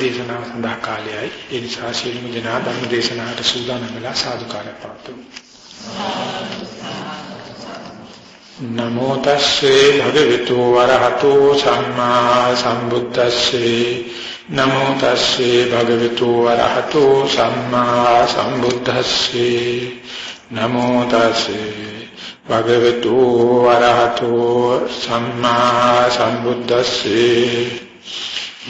දේශනාව සඳහා කාලයයි. ඒ නිසා සියලුම දෙනා ධර්ම දේශනාවට සූදානම් වෙලා සාදුකාරය පවතුමු නමෝ තස්සේ භගවතු වරහතෝ සම්මා සම්බුද්දස්සේ. නමෝ තස්සේ භගවතු වරහතෝ සම්මා සම්බුද්දස්සේ. නමෝ තස්සේ භගවතු වරහතෝ සම්මා සම්බුද්දස්සේ.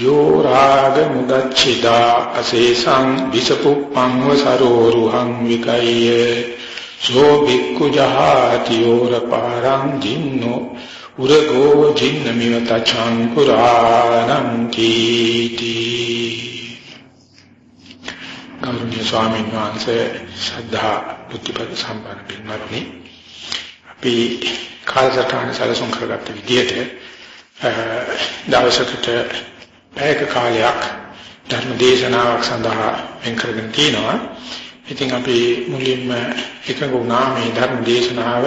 යෝ රාග මුදච්චිදා අසේසං විසපුප්පං වසරෝරුහං විකය්‍ය සෝ බික්ඛු ජහාති යෝර පාරං ජින්නෝ උරගෝ ජින්නමිව තචං පුරාණං කීති ගෞරවනීය ස්වාමීන් වහන්සේ ශ්‍රද්ධා බුද්ධිපද සම්පන්න පින්වත්නි අපි කාලසටහන සැලසුම් කරගත්ත විදිහට දවසකට පැයක කාලයක් ධර්ම දේශනාවක් සඳහා වෙන් කරගෙන තිනවා. ඉතින් අපි මුලින්ම එකඟ වුණා මේ ධර්ම දේශනාව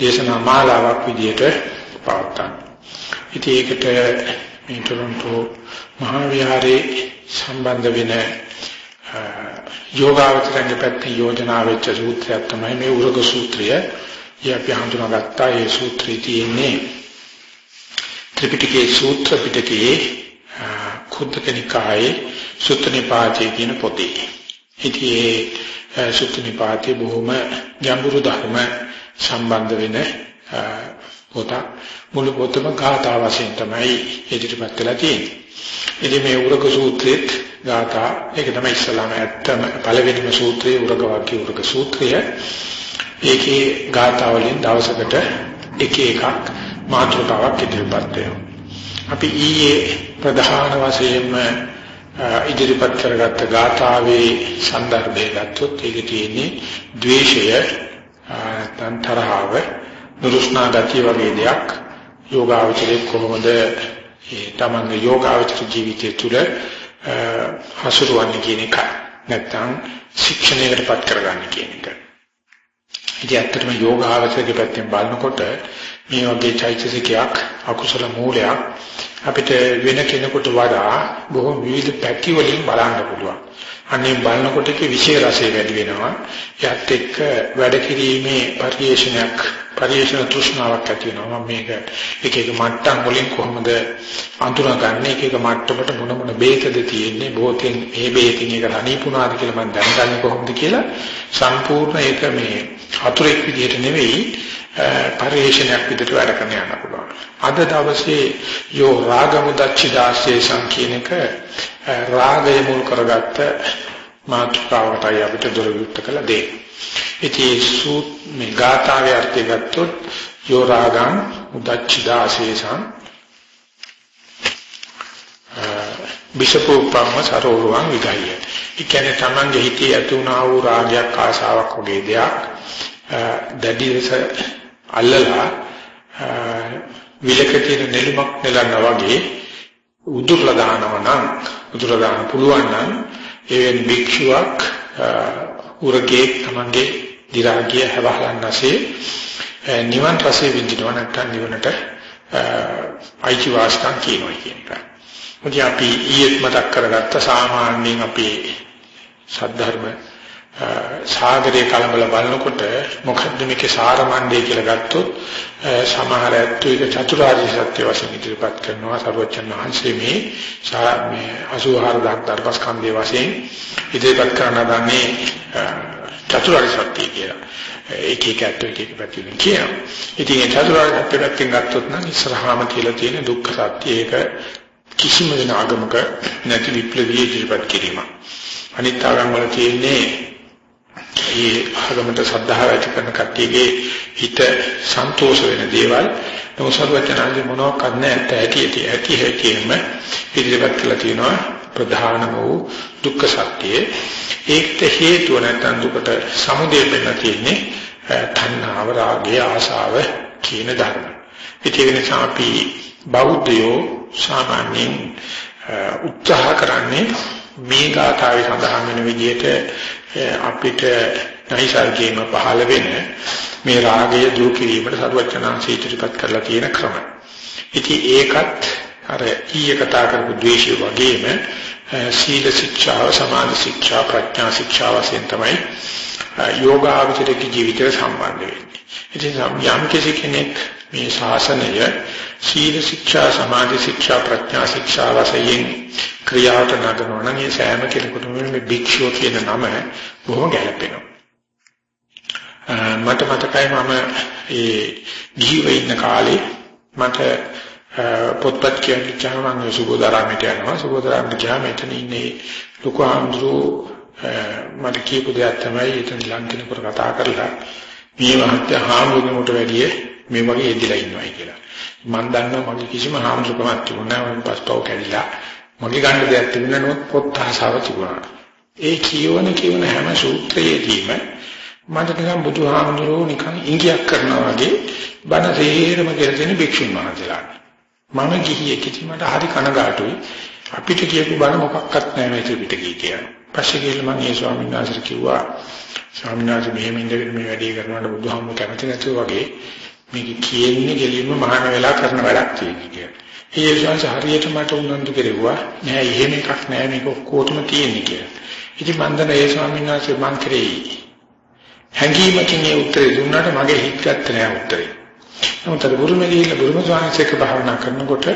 දේශනා මාලාවක් විදිහට පවත්වන්න. ඉතින් ඒකට මේ ටොරන්ටෝ මහා විහාරයේ සම්බන්ධ වෙන යෝගාවචරණය පැත්තේ යෝජනා වෙච්ච සූත්‍රයක් තමයි මේ උරග සූත්‍රය. ඒ අපි හඳුනාගත්තා ඒ සූත්‍රය තියෙන්නේ ත්‍රිපිටකයේ සූත්‍ර පිටකයේ කුද්දක නිකායේ සුත්ත නිපාතේ කියන පොතේ. ඉතින් ඒ සුත්ත නිපාතේ බොහොම ගැඹුරු ධර්ම සම්බන්ධ වෙන පොත මුළු පොතම ගාථා වශයෙන් තමයි ඉදිරිපත් වෙලා තියෙන්නේ. ඉතින් මේ උරක සූත්‍රෙත් ගාථා ඒක තමයි ඉස්ලාම ඇත්තම පළවෙනිම සූත්‍රයේ උරක වාක්‍ය උරක සූත්‍රය. ඒකේ ගාථා වලින් දවසකට එක එකක් මාතෘකාවක් ඉදිරිපත් වෙනවා. අපි ඊයේ ප්‍රධාන වශයෙන්ම ඉදිරිපත් කරගත්ත ගාථාවේ සන්දර්භය ගත්තොත් ඒක තියෙන්නේ ද්වේෂය නැත්නම් තරහව දුරුස්නා ගතිය වගේ දෙයක් යෝගාවචරයේ කොහොමද ඒ තමන්ගේ යෝගාවචර ජීවිතය තුළ හසුරුවන්නේ කියන එක නැත්නම් ශික්ෂණයකටපත් කරගන්න කියන එක. ඉතින් ඇත්තටම යෝගාවචරයේ පැත්තෙන් බලනකොට මේ වගේ චෛතසිකයක් අකුසල මූලයක් අපිට වෙන කෙනෙකුට වඩා බොහෝ විවිධ පැති වලින් බලන්න පුළුවන්. අනේ බලනකොට ඒකේ විශේෂ රසය වැඩි වෙනවා. ඒත් එක්ක වැඩ කිරීමේ පරිේශනයක් පරිේශන තෘෂ්ණාවක් ඇති වෙනවා. මම මේක එක එක මට්ටම් වලින් කොහොමද අඳුනගන්නේ? එක එක මට්ටමට මොන මොන බේතද තියෙන්නේ? බෝතෙන් මේ බේතින් එක රණීපුණාද කියලා මම දැනගන්නේ කොහොමද කියලා සම්පූර්ණ ඒක මේ හතුරෙක් විදිහට නෙවෙයි පරිේශනයක් විදිහට වැඩ කරන්න යන්න පුළුවන්. අද දවසේ යෝ රාගමුදච්චිදාසේ සංකීනක රාගය මුල් කරගත්ත මාතෘකාවටයි අපිට දොරවිත්ත කළ දෙය. ඉතින් සූත් මේ ගාථාවේ අර්ථය ගත්තොත් යෝ රාගං උදච්චිදාසේ සං බිෂපෝපම්ම සරෝරුවන් විගය. ඒ කියන්නේ Tamange හිතේ ඇති වුණා වූ රාගයක් ආශාවක් වගේ දෙයක් දැඩි ලෙස අල්ලලා විලක තියෙන නෙළුමක් නෙලනවා වගේ උදුරලා දානවා නම් උදුරලා දාන්න පුළුවන් නම් ඒ භික්ෂුවක් උරගේ තමන්ගේ දි รา ගිය හැවහලන්නසේ නිවන් රසෙ විඳිනවා නැත්නම් නිවනට අයිති වාස්කම් කියනවා කියන එක. මොකද අපි ඊයේත් මතක් කරගත්ත සාමාන්‍යයෙන් අපේ සද්ධර්ම සාගරයේ කලබල බලනකොට මොකද්ද මේකේ සාරමණ්ඩේ කියලා ගත්තොත් සමහර ඇත්තෝ ඒක චතුරාර්ය සත්‍ය වශයෙන් ඉදිරිපත් කරනවා සර්වචන් වහන්සේ මේ මේ 84 දක් ධර්මස්කන්ධයේ වශයෙන් ඉදිරිපත් කරන දන්නේ චතුරාර්ය සත්‍ය කියලා. ඒක එක ඇත්තෝ එක එක පැතිවලින් කියනවා. ඉතින් ඒ චතුරාර්ය සත්‍ය පැත්තෙන් ගත්තොත් නම් ඉස්සරහාම කියලා තියෙන දුක්ඛ සත්‍ය ඒක කිසිම වෙන ආගමක නැති විප්ලවීය ඉදිරිපත් කිරීම. අනිත් ආගම් වල තියෙන්නේ ඒ ආගමට ශ්‍රද්ධාව ඇති කරන කට්ටියගේ හිත සන්තෝෂ වෙන දේවල්. නෝසර්වචනාදී මොනවාක් නැහැ ඇති ඇති ඇති හැටියෙම ඉදිරිපත් කළා තියෙනවා. ප්‍රධානම වූ දුක්ඛ සත්‍යයේ. ඒකට හේතුව නැත්නම් දුකට සමුදය වෙන්න තියෙන්නේ තණ්හාව රාගය ආශාව කියන ධර්ම. ඒ නිසා අපි බෞද්ධයෝ සාමාන්‍යයෙන් උත්සාහ කරන්නේ මේ ගාථාවේ සඳහන් වෙන විදිහට අපිට නයිසර්ගයේම පහළ වෙන මේ රාගය දුරු කිරීමට සරුවචනාංශය ඉදිරිපත් කරලා තියෙන ක්‍රම. ඉතින් ඒකත් අර ඊයේ කතා කරපු ද්වේෂය වගේම සීල ශික්ෂාව, සමාධි ශික්ෂා, ප්‍රඥා ශික්ෂා වශයෙන් තමයි යෝගාවචරික ජීවිතයට සම්බන්ධ වෙන්නේ. ඉතින් යම් කෙනෙක් මේ ශාසනය සීල ශික්ෂා, සමාධි ශික්ෂා, ප්‍රඥා ශික්ෂා වශයෙන් ක්‍රියාවට නගනවා නම් ඒ සෑම කෙනෙකුටම මේ භික්ෂුව කියන නම බොහොම ගැළපෙනවා. මට මතකයි මම ඒ ගිහිව ඉන්න කාලේ මට පොත්පත් කියන්නේ චාම මම සුබෝධාරාමයට යනවා සුබෝධාරාමයට ගියාම එතන ඉන්නේ ලොකු ආම්ද්‍රෝ මට කියපු දෙයක් තමයි එතන ලංකිනපුර කතා කරලා මේ මහත්ය හාමුදුරුවන්ට වැඩිය මේ වගේ එදිලා ඉන්නවයි කියලා. මම දන්නවා මගේ කිසිම හාමුදුරුවකමක් තිබුණා නැහැ මම පස්පව කැඩිලා මගේ ගන්න දෙයක් තිබුණා නමුත් පොත් ආසාව තිබුණා. ඒ කියවන කියවන හැම සූත්‍රයේදීම මට නිකන් බුදුහාමුදුරුවෝ නිකන් ඉංගියක් කරනවා වගේ බණ තේරම කියලා දෙන භික්ෂුන් වහන්සේලා. මම ගිහියෙක් ඉතින් මට හරි කනගාටුයි. අපිට කියපු බණ මොකක්වත් නැහැ මේ ත්‍රිපිටකේ කියලා. පස්සේ ගිහලා මම ඒ ස්වාමීන් වහන්සේට කිව්වා ස්වාමීන් වහන්සේ මෙහෙම ඉඳගෙන මේ වැඩේ කරනකොට බුදුහාමුදුරුවෝ කැමති නැතුව වගේ මේක කියන්නේ ගෙලින්ම මහාන වෙලා කරන වැඩක් තියෙනවා කියලා. ඒ ශාංශ හරියට මට උනන්දු කෙරෙව්වා. නෑ එහෙම එකක් නෑ මේක ඔක්කොටම තියෙන්නේ කියලා. ඉතින් මම දන්න ඒ ස්වාමීන් වහන්සේ මං කරේ හැංගීමකින් ඒ උත්තරේ දුන්නාට මගේ හිත ගත්ත නෑ උත්තරේ. නමුත් අර බුරුමේ ගිහිල්ලා බුරුම ස්වාමීන් වහන්සේක භාවනා කරනකොට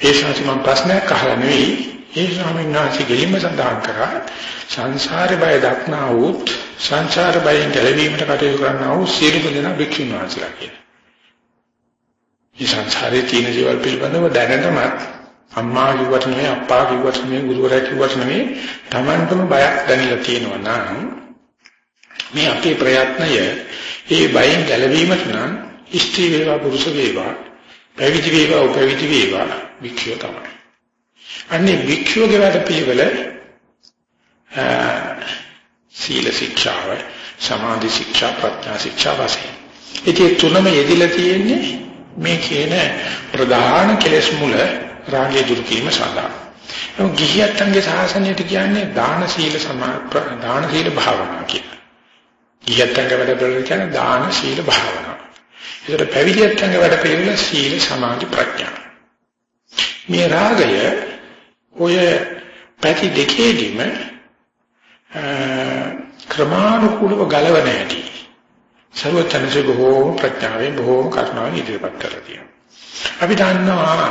ඒ ශාංශ මම ප්‍රශ්නයක් අහලා නෙවෙයි ඒ ස්වාමීන් වහන්සේ ගෙලින්ම සඳහන් කරා සංසාර බය දක්නා වූත් සංසාර බයෙන් ගැලවීමට කටයුතු කරන්නා වූ සියලු දෙනා භික්ෂුන් වහන්සේලා කියලා. මේ සංසාරේ තියෙන දේවල් පිළිබඳව දැනටමත් අම්මා කිව්වට නෙමෙයි අප්පා කිව්වට නෙමෙයි ගුරුවරයා කිව්වට නෙමෙයි Tamanටම බයක් දැනෙලා තියෙනවා නම් මේ අපේ ප්‍රයත්නය ඒ බයෙන් ගැලවීමට නම් ස්ත්‍රී වේවා පුරුෂ වේවා පැවිදි වේවා උපවිදි වේවා වික්ෂය තමයි. අන්නේ වික්ෂයගේ වැඩ පිළිවෙල සීල ශික්ෂාව සමාධි ශික්ෂා ප්‍රඥා ශික්ෂා වශයෙන්. ඉතින් තුනම යෙදিলা තියෙන්නේ මේ කියන ප්‍රධාන කෙලෙස් මුල රාගය දුරු කිරීම සඳහා. නමුත් ගිහියත්න්ගේ සාසනයට කියන්නේ දාන සීල දාන සීල භාවනා කියලා. ගිහියත්න්ගේ වැඩ පිළිවෙල කියන්නේ දාන සීල භාවනා. ඒකට පැවිදියත්න්ගේ වැඩ පිළිවෙල සීල සමාධි ප්‍රඥා. මේ රාගය ඔය පැති දෙකේදීම ක්‍රමානුකූලව ගලවන හැටි සර්වඥන්සේ බොහෝම ප්‍රඥාවෙන් බොහෝම කරුණාවෙන් ඉදිරිපත් කරලා තියෙනවා. අපි දන්නවා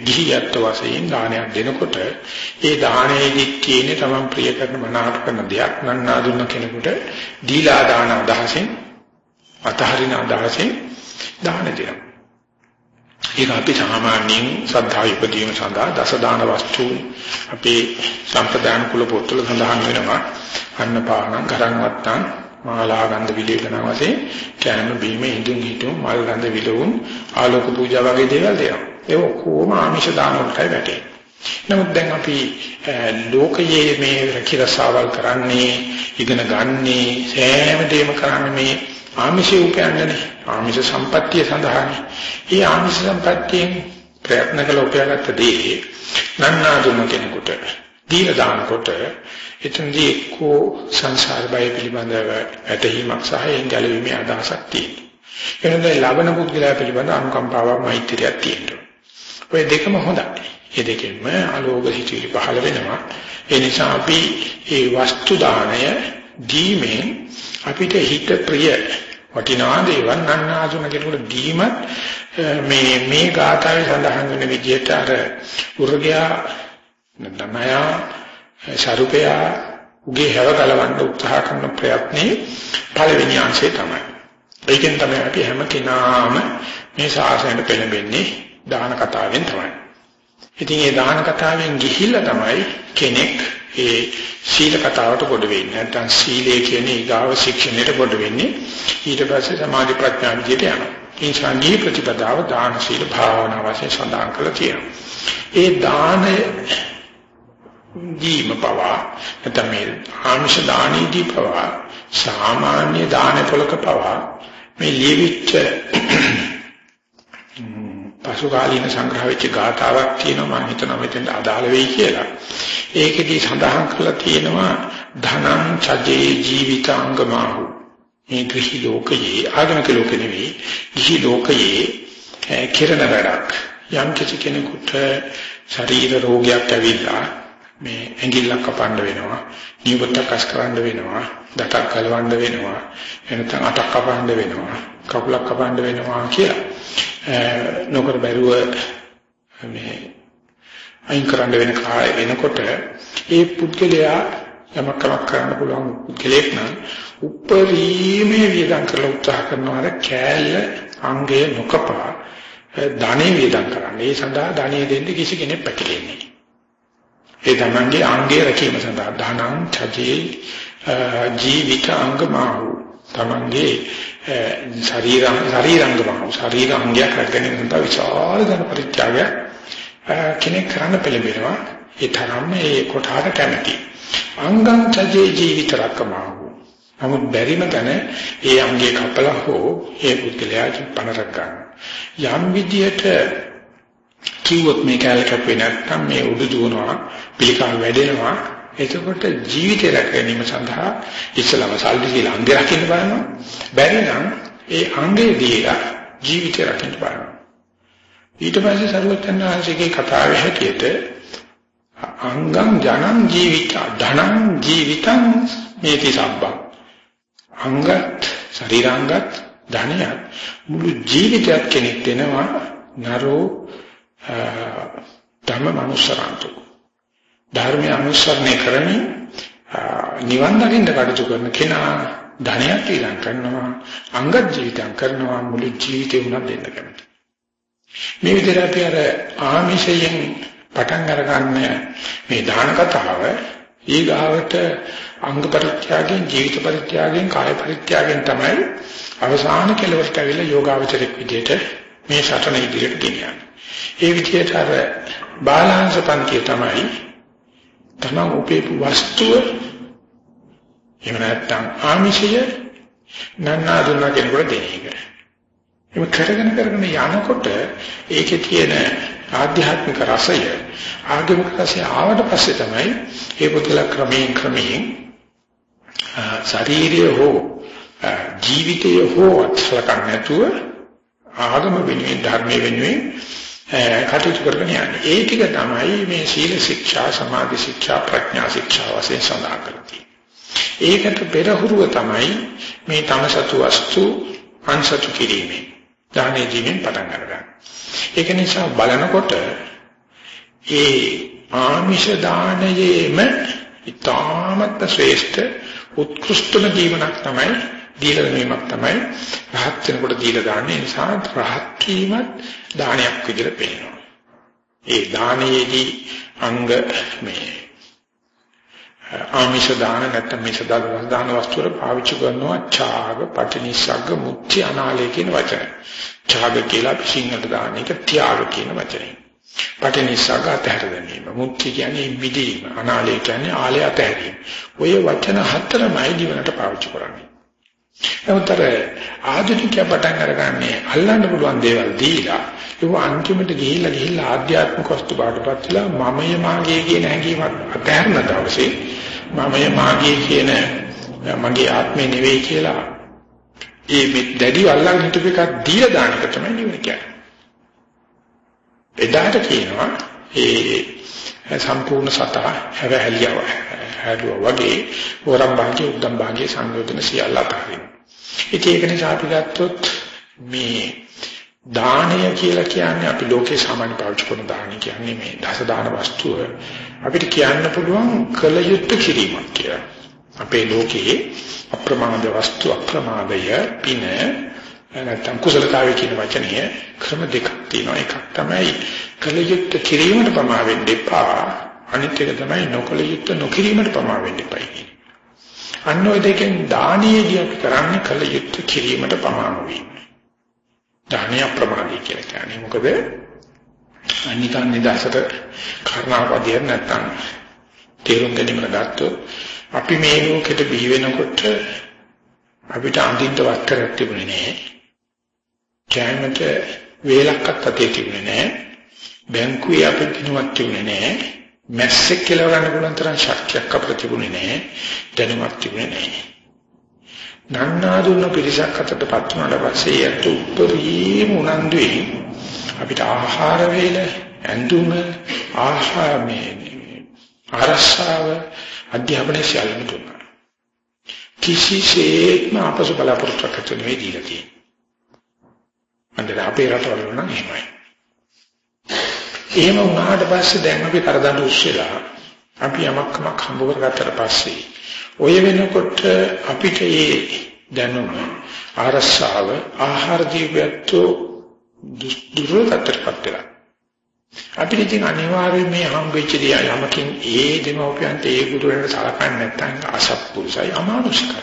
ගිහියත් වශයෙන් දානයක් දෙනකොට ඒ දානයේදී තියෙන තමන් ප්‍රිය කරන මනාප කරන දෙයක් නන්නා දුන්න කෙනෙකුට දීලා දාන අදහසෙන් අතහරින අදහසෙන් දාන දෙනවා. ඒක අපි සාමාන්‍යයෙන් ශ්‍රද්ධාව උපදීම සඳහා දස දාන වස්තු අපේ සම්ප්‍රදාන කුල පොත්වල සඳහන් වෙනවා. අන්නපාන, ගරන් වත්තන්, මාලා ගන්ධ විලේකන වශයෙන් කෑම බීම ඉදුම් හිටුම් මල් ගන්ධ විලවුන් ආලෝක පූජා වගේ දේවල් දෙනවා. ඒක කොහොම ආමිෂ දාන වලටයි වැටෙන්නේ. නමුත් දැන් අපි ලෝකයේ මේ රකිරසාවල් කරන්නේ ඉගෙන ගන්නේ සෑම දෙයක්ම කරන්නේ මේ ආමිෂේ උපයන්නනේ ආමිෂ සම්පත්තිය සඳහානේ. ඒ ආමිෂ සම්පත්තියෙන් ප්‍රයත්න කළ උපයාගත්ත දේ නන්නාදුම කෙනෙකුට දීලා දානකොට එතනදී එක්කෝ සංසාර බය පිළිබඳව ඇතීමක් සහ එන් ගැලවීමේ අදහසක් තියෙනවා. එනද ලබන පුද්ගලයා පිළිබඳ අනුකම්පාවක් මෛත්‍රියක් තියෙනවා. ඔය දෙකම හොඳයි. මේ දෙකෙන්ම අලෝභ හිතිලි පහළ වෙනවා. ඒ නිසා අපි මේ වස්තු දාණය දීමෙන් අපිට හිත ප්‍රිය වටිනා දේවල් නන්නාසුන කෙනෙකුට දීමත් මේ මේ ගාථාවේ සඳහන් වෙන විදිහට අර උර්ගයා නමයා සරුපයා උගේ හැව ගලවන්න උත්සාහ කරන ප්‍රයත්නේ පළවෙනි අංශය තමයි. ඒකෙන් තමයි අපි හැම කෙනාම මේ ශාසනයට පෙළඹෙන්නේ දාන කතාවෙන් තමයි. ඉතින් මේ දාන කතාවෙන් ගිහිල්ලා තමයි කෙනෙක් ඒ සීල කතාවට කොට වෙන්නේ. නැත්නම් සීලය කියන්නේ ඊගාව ශික්ෂණයට කොට වෙන්නේ. ඊට පස්සේ සමාධි ප්‍රඥා විදියට යනවා. ඒ සංගී ප්‍රතිපදාව දාන සීල භාවනා වශයෙන් සඳහන් කරලා තියෙනවා. ඒ දානය දීම පවා නැත්නම් මේ ආමිෂ දානීදී පවා සාමාන්‍ය දාන පොලක පවා මේ ලියවිච්ච පසුකාලීන සංග්‍රහ වෙච්ච ගාතාවක් තියෙනවා මම හිතනවා මෙතෙන් අදාළ වෙයි කියලා. ඒකෙදී සඳහන් කරලා තියෙනවා ධනං චජේ ජීවිතාංගමාහු. මේ ගෘහි ලෝකයේ ආගමික ලෝක නෙවෙයි ගෘහි ලෝකයේ කිරණ වැඩක්. යම් කිසි කෙනෙකුට ශරීර රෝගයක් ඇවිල්ලා මේ ඇඟිල්ලක් කපන්න වෙනවා, නියපොත්තක් අස් කරන්න වෙනවා, දතක් කලවන්න වෙනවා, එනතන අතක් කපන්න වෙනවා, කකුලක් කපන්න වෙනවා කියලා. නොකර බැරුව මේ අයින් කරන්න වෙන කාය වෙනකොට ඒ පුද්ගලයා යමක් කමක් කරන්න පුළුවන් පුද්ගලෙක් නම් උපරිමයේ වියදම් කරලා උත්සාහ කරනවා අර කෑල්ල අංගය නොකපා ධනෙ වියදම් කරන්න. ඒ සඳහා ධනෙ දෙන්න කිසි කෙනෙක් පැකිලෙන්නේ ඒ තමන්ගේ අංගය රැකීම සඳහා ධනං චජේ ජීවිත අංගමාහු. තමන්ගේ ශරීරං ශරීරංගමාහු. ශරීර අංගයක් රැකගෙන සඳහා විශාල ධන පරිත්‍යාගය කෙනෙක් කරන්න පෙළඹෙනවා. ඒ තරම්ම ඒ කොටහට කැමති. අංගං චජේ ජීවිත රකමාහු නමුත් බැරිම තැන ඒ අංගයේ කපලා හෝ ඒ පුද්ගලයා පණ රැක ගන්න. යම් විදියට කිව්වොත් මේ කැලකක් වෙ නැත්නම් මේ උඩු දුවනවා පිළිකා වැඩෙනවා. එතකොට ජීවිතය රැක ගැනීම සඳහා ඉස්සලම සල්ලි කියලා අංග රකින්න බලනවා. බැරි නම් ඒ අංගේ දීලා ජීවිතය රකින්න බලනවා. ඊට පස්සේ සරුවචනාංශිකේ කතාවේ හැටියට අංගං ජනං ජීවිත ධනං ජීවිතං මේති සබ්බං. අංගත් ශරීරාංගත් ධනයත් මුළු ජීවිතයක් කෙනෙක් දෙනවා නරෝ ධර්ම මනුස්සරන්තු. ධර්මය අනුසරණය කරමින් නිවන් දකින්න කටයුතු කරන කෙනා ධනයක් ඊළඟ කරනවා අංග ජීවිතයක් කරනවා මුළු ජීවිතේ උනත් දෙන්න කැමති. මේ විදිහට අපි අර ආමිෂයෙන් පටන් අරගන්න මේ දාන කතාව ඊගාවට අංග පරිත්‍යාගයෙන් ජීවිත පරිත්‍යාගයෙන් කාය පරිත්‍යාගයෙන් තමයි අවසාන කෙලවරට ඇවිල්ලා යෝගාවචරයක් විදිහට මේ සටන ඉදිරියට ගෙනියන්නේ. ඒ විදිහට අර බාලාංශ පන්තිය තමයි තමන් උපේපු වස්තුව එහෙම නැත්නම් ආමිෂය නන්නා දුන්නා කෙනෙකුට දෙන එක. ඒක කරගෙන කරගෙන යනකොට ඒකේ තියෙන ආධ්‍යාත්මික රසය ආගමික රසය ආවට පස්සේ තමයි ඒ පුදුල ක්‍රමයෙන් ක්‍රමයෙන් ශාරීරිය හෝ ජීවිතය හෝ අත්ලකම් නැතුව ආගම වෙනුවෙන් ධර්මයේ වෙනුවෙන් කටයුතු කරගෙන යන්නේ. ඒ ටික තමයි මේ සීල ශික්ෂා, සමාධි ශික්ෂා, ප්‍රඥා ශික්ෂා වශයෙන් සඳහන් කරන්නේ. ඒකට පෙරහුරුව තමයි මේ තමසතු වස්තු අංශතු කිරීමේ දානේ ජීවෙන් පටන් ගන්න. ඒක නිසා බලනකොට ඒ ආමිෂ දානයේම ඊටාමත් ශ්‍රේෂ්ඨ උත්කෘෂ්ඨම ජීවනක් තමයි දීලා ගැනීමක් තමයි රහත් වෙනකොට දීලා දාන්නේ නිසා රහත් වීමත් දානයක් විදිහට පේනවා. ඒ දානයේදී අංග මේ ආමිෂ දාන නැත්නම් මේ සදාන දාන වස්තු වල පාවිච්චි කරනවා ඡාග, පටිනිසග්ග, මුත්‍ති අනාලය කියන වචන. ඡාග කියලා අපි සිංහලට දාන එක ත්‍යාග කියන වචනේ. පටිනිසග්ග අතහැර ගැනීම. මුත්‍ති කියන්නේ මිදීම. අනාලය කියන්නේ ආලය අතහැරීම. ඔය වචන හතරමයි ජීවිතයට පාවිච්චි කරන්නේ. නමුත් අර ආධුනිකය පටන් අරගන්නේ අල්ලන්න පුළුවන් දේවල් දීලා ඒක අන්තිමට ගිහිල්ලා ගිහිල්ලා ආධ්‍යාත්මික වස්තු බාටපත් වෙලා මමය මාගේ කියන හැඟීමක් අතහැරන දවසේ මමය මාගේ කියන මගේ ආත්මය නෙවෙයි කියලා ඒ මේ දැඩි අල්ලන් හිටපු එකක් දීලා දාන එක තමයි නිවන කියන්නේ. එදාට කියනවා ඒ සම්පූර්ණ සතා හැවහැලියව හැදුවා වගේ වරම් භාගයේ උද්දම් භාගයේ සංයෝජන සියල්ල අතරින්. ඉතින් ඒක නිසා අපි ගත්තොත් මේ දානය කියලා කියන්නේ අපි ලෝකේ සාමාන්‍ය පාවිච්චි කරන දානය කියන්නේ මේ දස දාන වස්තුව අපිට කියන්න පුළුවන් කල යුත්තේ කිරීමක් කියලා. අපේ ලෝකයේ අප්‍රමාද වස්තු අප්‍රමාදය පින නැත්නම් කුසලතාවය කියන වචනය ක්‍රම දෙකක් තියෙනවා. එකක් තමයි කල යුත්තේ කිරීමට ප්‍රමා වෙන්න එපා. අනිත් එක තමයි නොකල යුත්තේ නොකිරීමට ප්‍රමා වෙන්න එපා කියන්නේ. අන්න ඔය දෙකෙන් දානීයදී අපි කරන්නේ කල යුත්තේ කිරීමට ප්‍රමා නොවීම. දානීය අප්‍රමාදී කියලා කියන්නේ මොකද? අනිකන් නිදහසට කර්ණාපදිය නැත්නම් තේරුම් ගැනීමකට ගත්තොත් අපි මේ ලෝකෙට බිහි වෙනකොට අපිට අඳින්න වස්ත්‍රයක් තිබුණේ නැහැ. කෑමට වේලක්වත් අතේ තිබුණේ නැහැ. බැංකුවේ අපිට දිනුවක් තිබුණේ නැහැ. මැස්සෙක් කියලා ගන්න පුළුවන් තරම් ශක්තියක් අපිට තිබුණේ නැහැ. දැනුමක් තිබුණේ නැහැ. නන්නාදුන්න පිරිසක් අතරටපත් වුණාට පස්සේ යතු උපරිම උනන්දුවේ අපිට ආහාර වේල ඇඳුම ආහාර මේ ආරස්සාව අධ්‍යාපනය සියල්ලම දුන්නා කිසිසේත්ම අපසු බලාපොරොත්තුවක් නෙවෙයි දීලා තියෙන්නේ අnder අපේ රටවල නම් එහෙමයි එහෙම වුණාට පස්සේ දැන් අපි කරදඬු උස්සලා අපි යමක්කමක් හම්බ කරගත්තට පස්සේ ඔය වෙනකොට අපිට මේ දැනුම ආරස්සාව ආහාර ජීවිතෝ දුර්වලකටපත් වෙලා. අපිට ඉතින් අනිවාර්යයෙන් මේ හම්බෙච්ච දේ යමකින් ඒ දෙමෝපියන්ට ඒ ගුරුවරයාට සලකන්නේ නැත්නම් අසත්පුරුසයි අමානුෂිකයි.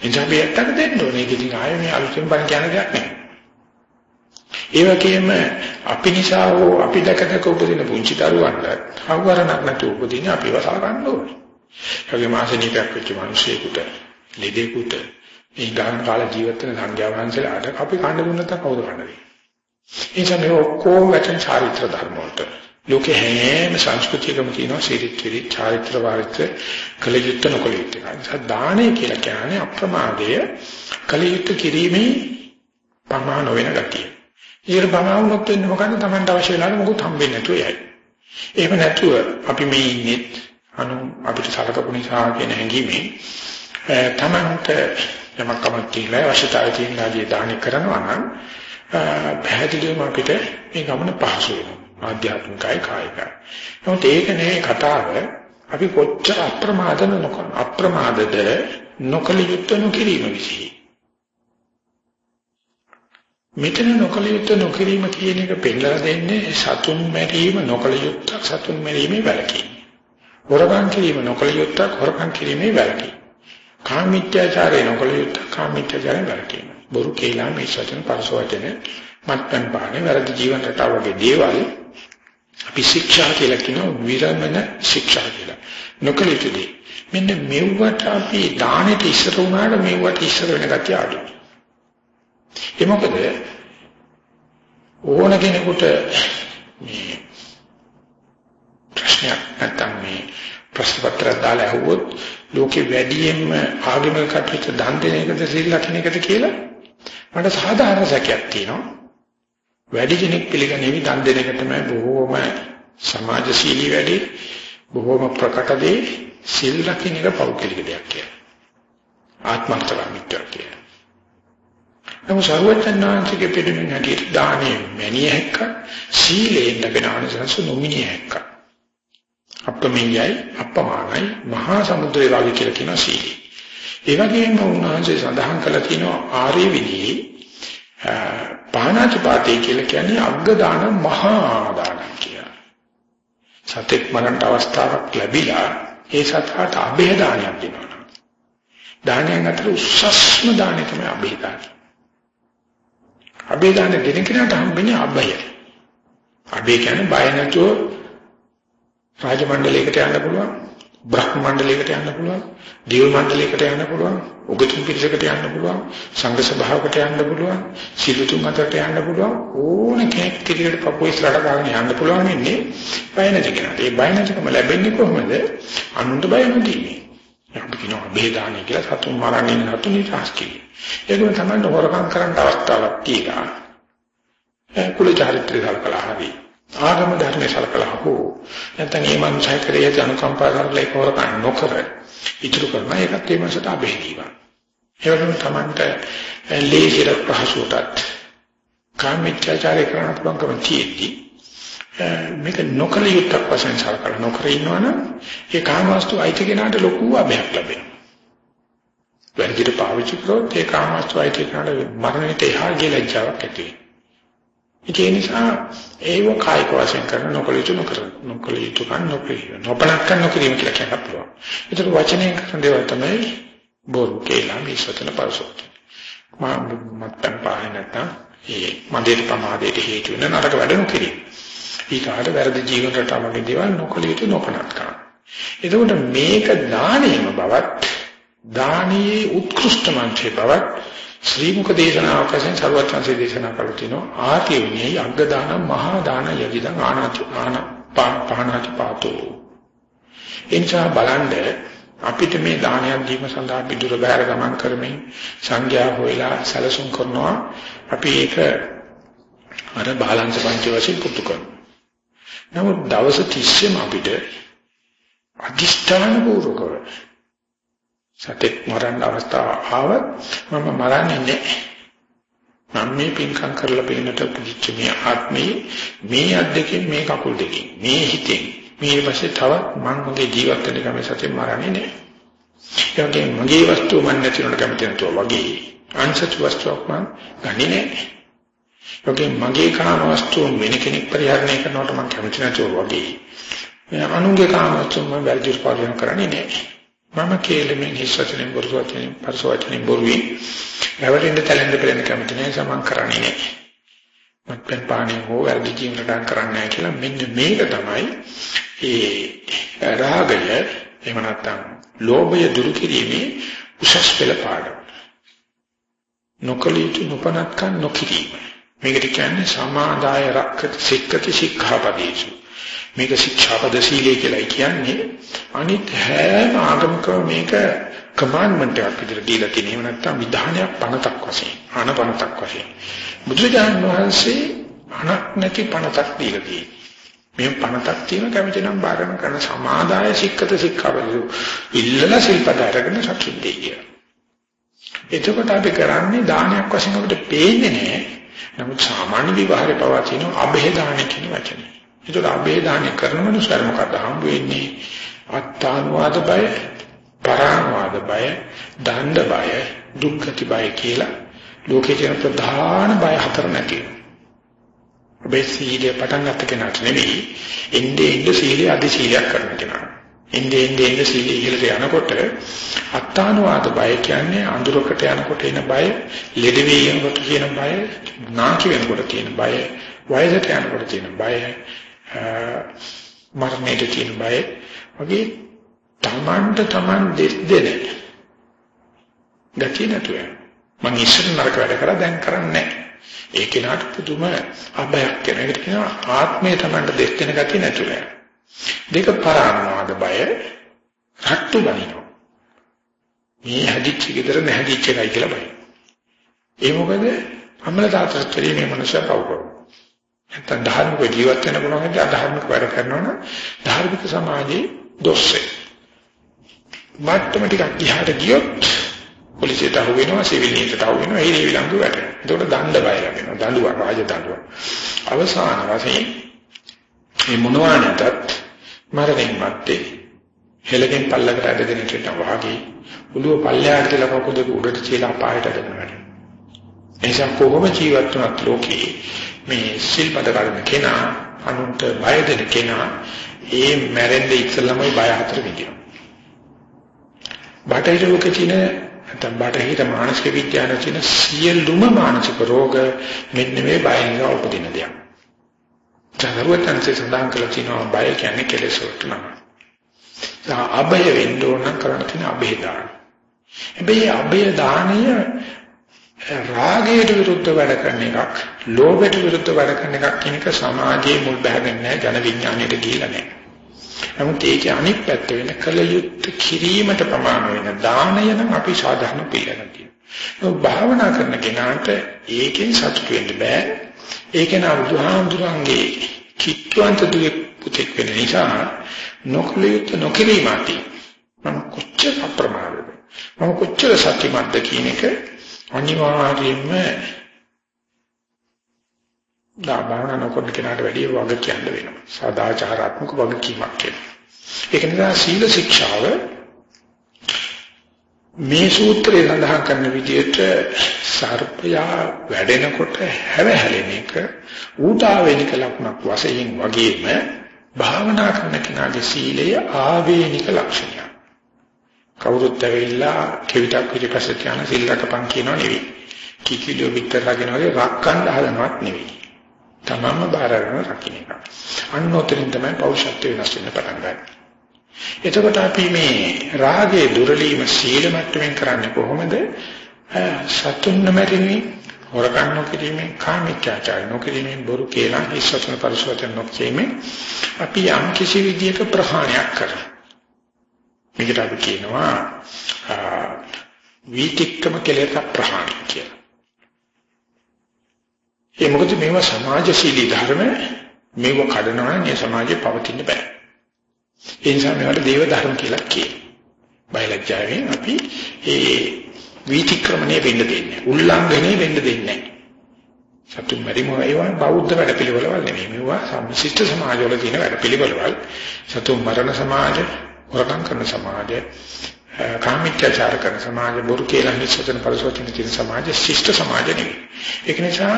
එනිසා අපි ඇත්තට දෙන්න ඕනේ. ඒක ඉතින් ආයෙ මේ අලුතෙන් බණ කියන දෙයක් නෙමෙයි. ඒ වගේම අපි නිසා හෝ අපි දැක දැක උපදින පුංචි දරුවන්ට අවවරණක් නැතුව උපදින අපිව සලකන්න ඕනේ. ඒගොල්ලෝ මාසෙනිකක් වෙච්ච මිනිසෙකුට ලෙඩෙකුට මේ ගාන කාල ජීවිත වෙන සංඥා වහන්සේලාට අපි කන්න දුන්නත් කවුද කන්නේ? එනිසා මේ ඔක්කොම වැටෙන චාරිත්‍ර ධර්ම වලට ලෝකේ හැම සංස්කෘතියකම තියෙනවා ශීරිත්‍රි චාරිත්‍ර වාරිත්‍ර කලියුත් නොකලියුත් නිසා දානය කියලා කියන්නේ අප්‍රමාදය කලියුත් කිරීමේ පමා නොවන ගතිය. ඊට පමා වුණොත් වෙන්නේ මොකද්ද? Tamanට අවශ්‍ය වෙලාවට මොකුත් හම්බෙන්නේ නැතුව යයි. එහෙම නැතුව අපි මේ ඉන්නේ අනු අපිට සලකපු නිසා කියන හැඟීමෙන් තමන්ට යමක් කමක් කියලා අවශ්‍යතාවය තියෙන ආදී දාන කරනවා නම් පැහැදිලිවම අපිට මේ ගමන පහසු වෙනවා ආධ්‍යාත්මිකයි කායිකයි. නමුත් ඒක නෙවෙයි කතාව. අපි කොච්චර අප්‍රමාද නොකන අප්‍රමාදද නොකල යුත්තේ නොකිරීම විශ්ී. මෙතන නොකල යුත්තේ නොකිරීම කියන එක පෙන්නලා දෙන්නේ සතුන් මැරීම නොකල යුත්තක් සතුන් මැරීමේ වැලකීම. හොරකම් කිරීම නොකල යුත්තක් හොරකම් කිරීමේ වැලකීම. කාමීත්‍යාචාරය නොකල යුත්තක් කාමීත්‍යාචාරයෙන් වැලකීම. බොරු කේලා මේ වචන පරස වචන මත්පැන් පානේ වැරදි ජීවන රටාව වගේ දේවල් අපි ශික්ෂා කියලා කියනවා විරමණ ශික්ෂා කියලා. නොකල යුතුදී. මෙන්න මෙව්වට අපි දානෙට ඉස්සර වුණාට මෙව්වට ඉස්සර වෙන ගැතිය අඩුයි. ඒ මොකද ඕන කෙනෙකුට මේ ප්‍රශ්නයක් නැත්තම් මේ ප්‍රශ්න පත්‍රයක් දාලා අහුවොත් ලෝකේ වැඩියෙන්ම ආගමික කටයුතු දන් දෙන එකද සිල් ලකින එකද කියලා මට සාධාරණ සැකයක් තියෙනවා. වැඩි කෙනෙක් පිළිගන්නේ දන් දෙන එක තමයි බොහෝම සමාජශීලී වැඩි බොහෝම ප්‍රකට දේ සිල් රකින්න එක පෞද්ගලික දෙයක් කියලා. ආත්මර්ථකාමීත්වයක් කියලා. නමුත් සර්වඥාන්සේගේ පිළිමෙන් හැටියට දානේ මැනිය හැක්ක සීලයෙන් ලැබෙන ආනිසංස නොමිනිය හැක්ක. අප්‍රමේයයි අපමානයි මහා සමුද්‍රය වගේ කියලා කියන සීලය. ඒ වගේම උන්වහන්සේ සඳහන් කළා තියෙනවා ආර්ය විනී පාණාතිපාතේ කියලා කියන්නේ අග්ග දාන මහා දාන කියලා. සතෙක් මරණ අවස්ථාවක් ලැබිලා ඒ සතාට අභය දානයක් දෙනවා. දානයන් අතර උස්සස්ම දානය තමයි අභය දානය. අභය දාන දෙන කෙනාට හම්බෙන්නේ අභය. අභය කියන්නේ බය නැතුව රාජ මණ්ඩලයකට යන්න පුළුවන් බ්‍රහ්ම මණ්ඩලයකට යන්න පුළුවන්, දේව මණ්ඩලයකට යන්න පුළුවන්, උගතුන් පිරිසකට යන්න පුළුවන්, සංඝ සභාවකට යන්න පුළුවන්, සිල්තුන් අතරට යන්න පුළුවන් ඕන කෙනෙක් පිළිවෙලට පපුව ඉස්සරහට දාගෙන යන්න පුළුවන් ඉන්නේ බය නැති කෙනාට. ඒ බය නැතිකම ලැබෙන්නේ කොහොමද? අනුන්ට බය නොදීනේ. අපි කියනවා බේදානි කියලා සතුන් මරන්නේ නැතු නිසාස් කියේ. ඒකම තමයි හොරකම් කරන්න අවස්ථාවක් තියෙනවා. කුල චාරිත්‍රය සලකලා හරි ආගම ධර්මයේ සලකලා හෝ නැත්නම් මේ මනුෂ්‍ය කරේ අනුකම්පා කරලා ඒක හොරකම් නොකර ඉතුරු කරන එකත් ඒ මනසට අබේදීව. ඒ වගේම Tamanට ලේසියට පහසුටත් කාමීච්ඡාචාරය කරන්න පුළුවන්කම තියෙද්දි මේක නොකල යුක්තක් වශයෙන් සලකලා නොකර ඉන්නවනම් ඒ කාමවස්තු අයිති කෙනාට ලොකු අභයක් ලැබෙනවා. වැඩිට පාවිච්චි කරොත් ඒ කාමවස්තු අයිති කෙනාට මරණයට එහා ගිය ලැජ්ජාවක් ඇති වෙනවා. ඒ නිසා ඒව කායික වශයෙන් කරන නොකල යුතු නොකර නොකල යුතු කන් නොකර නොපලක් නොකිරීම කියලා කියන්න පුළුවන්. ඒතර වචනයෙන් කරන දේවල් තමයි බොරු කියලා මේ සතන පරිසොත්. මා මත්තන් පාන්නේ නැත්නම් ඒ මන්දේ ප්‍රමාදයට හේතු වෙන නරක වැඩ නොකිරීම. ඊටාට වැරදි ජීවන රටාවක දේවල් නොකල යුතු නොකනත් කරන. එතකොට මේක දානීයම බවත් දානීයේ උත්කෘෂ්ඨ මන්ත්‍රේ බවත් ශ්‍රී මුක දේශනාවක් වශයෙන් සර්වඥාන්සේ දේශනා කළා තිනෝ ආතියුනේ අග්ග දාන මහා දාන යදිදං ආනාති ආන පානාති පාතෝ. එනිසා බලන්න අපිට මේ දානයක් දීම සඳහා අපි දුර බැහැර ගමන් කරමින් සංඥා හොයලා සැලසුම් කරනවා. අපි ඒක අර බාලංශ පංච වශයෙන් පුතු කරනවා. නමුත් දවස් 30ම අපිට අදිෂ්ඨාන පූර්වකව සතෙක් මරන්න අවස්ථාව ආවත් මම මරන්නේ නැහැ. මම මේ පින්කම් කරලා පින්නට පුදිච්ච මේ ආත්මේ මේ අද්දකින් මේ කකුල් දෙකකින් මේ හිතෙන් මේ වශයෙන් තවත් මම මගේ ජීවිත වෙන කම සතෙක් මරන්නේ නැහැ. ඒකෙන් මගේ වස්තුව මන් නැති වෙනට කැමති නැතුව වගේ අන්සත් වස්තුවක් මම ගන්නේ නැහැ. ඒකෙන් මගේ කාම වස්තුව වෙන කෙනෙක් පරිහරණය කරනවට මම කැමති නැතුව වගේ අනුන්ගේ කාම වස්තුව මම වැරදි පාලනය කරන්නේ නැහැ. මම කේලමෙන් හිස් වචනෙන් බොරු වචනෙන් පරස වචනෙන් බොරුයි. රැවටෙන්න තැලෙන්න පෙරෙන්න කැමති නැහැ. සමන් කරන්නේ නැහැ. මත්පැන් පානේ හෝ වැඩි ජීවිතයක් කරන්නේ නැහැ කියලා මෙන්න මේක තමයි ඒ රාගය එහෙම නැත්නම් ලෝභය දුරු කිරීමේ උසස් පෙළ පාඩම. නොකලිත නොපනත්කම් නොකිරීම. මේකට කියන්නේ සමාදාය රක්කති සික්කති සික්ඛාපදේසු. මේක ශික්ෂාපද සීලය කියලා කියන්නේ අනිත් හැම ආගමකම මේක කමාන්ඩ්මන්ට් එකක් විදිහට දීලා තියෙන. එහෙම නැත්නම් විධානයක් පනතක් වශයෙන්, ආනපනතක් වශයෙන්. බුදුරජාණන් වහන්සේ අනක් නැති පනතක් දීලා තියෙනවා. මේ පනතක් තියෙන කැමති නම් බාරම කරන සමාදාය සික්කත සික්ඛාවලු ඉල්ලලා සිල්පද අරගෙන සතුටුදී කිය. එතකොට අපි කරන්නේ දානයක් වශයෙන් අපිට පේන්නේ නැහැ. නමුත් සාමාන්‍ය විවහාරේ පවා තියෙන අබේදාන කියන වචනේ. ඒතර අභේදානය කරන මනුස්සයර මොකද හම්බ වෙන්නේ? අත්තානුවාද බය, පරානුවාද බය, දණ්ඩ බය, දුක්ඛති බය කියලා ලෝකේ තියෙන ප්‍රධාන බය හතර නැති. ඔබේ සීලය පටන් ගන්න කෙනාට නෙවෙයි, එnde එnde සීලය අධි සීලයක් කරන කෙනා. එnde එnde එnde සීලය ඉහළට යනකොට අත්තානුවාද බය කියන්නේ අඳුරකට යනකොට එන බය, ලෙඩ වේයනකොට තියෙන බය, නාකි වෙනකොට තියෙන බය, වයසට යනකොට තියෙන බය, මරණයට තියෙන බය. වගේ තමන්ට තමන් දෙස් දෙන ගතිය නැතුව මම ඉස්සර නරක වැඩ කරා දැන් කරන්නේ ඒ කෙනාට පුදුම අභයක් කියන එකට කියනවා ආත්මය තමන්ට දෙස් දෙන ගතිය නැතුව දෙක පරාමාද බය රට්ටු බනිනවා. මේ හැදිච්ච ගෙදර නැහැදිච්ච එකයි කියලා බයි ඒ මොකද අම්මලා තාත්තලා මේ මනුස්සය පව කරනවා නැත්නම් ධර්මික ජීවත් වෙන්න පුළුවන් ඉතින් අධර්මික වැඩ කරනවා නම් ධර්මික සමාජයේ දොස්සේ. මට්ටම ටිකක් දිහාට ගියොත් පොලිසියට අහු වෙනවා සිවිල් නීතියට අහු වෙනවා ඒ විලංගු වැඩ. ඒකට දණ්ඩ බය ලැබෙනවා. දඬුවම් රාජ දඬුවම්. අවසාන වශයෙන් මේ මොනවා නැතත් මරණයන් මැත්තේ හෙලකින් පල්ලකට ඇදගෙන ඉන්න වාගේ උළුව පල්ලයට කියලා කකුද උඩට තියලා පායට දෙනවා. එනිසා කොහොම ජීවත් වුණත් ලෝකේ මේ සිල්පද කරන කෙනා අනුන්ට බය දෙන කෙනා ඒ මැරෙන්නේ ඉස්සෙල්ලාමයි බය හතර විදිනවා. බටහිර ලෝකේ තියෙන නැත්නම් බටහිර මානසික විද්‍යාවේ තියෙන සියලුම මානසික රෝග මෙන්න මේ බය නිසා උපදින දෙයක්. ජනරුවන්සේ සඳහන් කළ තියෙනවා බය කියන්නේ කෙලෙස් වලට නම. අබය වෙන්න ඕන කරන්න තියෙන අබේ දාන. හැබැයි අබේ දාණය රාගයට විරුද්ධ වැඩ කරන එකක්, ලෝභයට විරුද්ධ වැඩ කරන එකක් කියන එක සමාජයේ මුල් බැහැගෙන නැහැ, ජන විඥාණයට ගිහිලා නැහැ. නමුත් ඒකේ අනිත් පැත්ත වෙන කලයුත් කිරීමට ප්‍රමාණ වෙන දානය නම් අපි සාධාරණ පිළිගන්න තියෙනවා. භාවනා කරන කෙනාට ඒකෙන් සතුට වෙන්න බෑ. ඒක නා බුදුහාමුදුරන්ගේ කිට්ටුවන්ත දුවේ පුතෙක් වෙන නිසා නොකලියුත් නොකිරීමටි මම කොච්චර අප්‍රමාදද මම කොච්චර සත්‍යමත්ද කියන එක අනිවාර්යයෙන්ම දාබාන නොකරන කෙනාට වැඩිය වග කියන්න වෙනවා සදාචාරාත්මක වගකීමක් කියලා ඒක නිසා සීල ශික්ෂාව මේ සූත්‍රයේ සඳහන් කරන විදිහට සර්පයා වැඩෙනකොට හැවහැලෙන එක ඌතාවේනික ලක්ෂණක් වශයෙන් වගේම භාවනා කරන කෙනාගේ සීලය ආවේනික ලක්ෂණයක්. කවුරුත් ඇවිල්ලා කෙවිතක් පිටිපස්සේ යන සිල් රකපන් කියනව නෙවෙයි. කිකිලිය විතරගෙන වගේ රක්කන්න හදනවත් නෙවෙයි. තමන්ම බාර ගන්න රකින්න එක. අන්න උතරින් තමයි පෞෂත්ව වෙනස් වෙන්න පටන් ගන්නේ. එතකොට අපි මේ රාගයේ දුරලීම සීල මට්ටමින් කරන්නේ කොහොමද? සතුන් නොමැරීමේ, හොරකම් නොකිරීමේ, කාමීත්‍යාචාර නොකිරීමේ, බොරු කියලා ඉස්සතන පරිසවතන නොකිරීමේ අපි යම් කිසි විදියක ප්‍රහාණයක් කරනවා. මේකට අපි කියනවා වීතික්කම කෙලෙස ප්‍රහාණය කියලා. ඒ මොකද මේවා සමාජශීලී ධර්ම මේව කඩනවා නම් සමාජේ පවතින්න බෑ. ඒ නිසා මේවට දේව ධර්ම කියලා කියනවා. බයලජ්ජාවෙන් අපි ඒ වීතික්‍රමණය වෙන්න දෙන්නේ. උල්ලංඝනය වෙන්න දෙන්නේ නැහැ. සතුන් මැරීම ඒවා බෞද්ධ වැඩපිළිවෙළවල් නෙමෙයි. මේවා සම්සිෂ්ඨ සමාජවල තියෙන වැඩපිළිවෙළවල්. සතුන් මරණ සමාජ, හොරකම් කරන සමාජ, කාමීත්‍යචාර කරන සමාජ, බොරු කියලා නිසතන පරිසෝචන තියෙන සමාජ ශිෂ්ට සමාජ නෙමෙයි. ඒක නිසා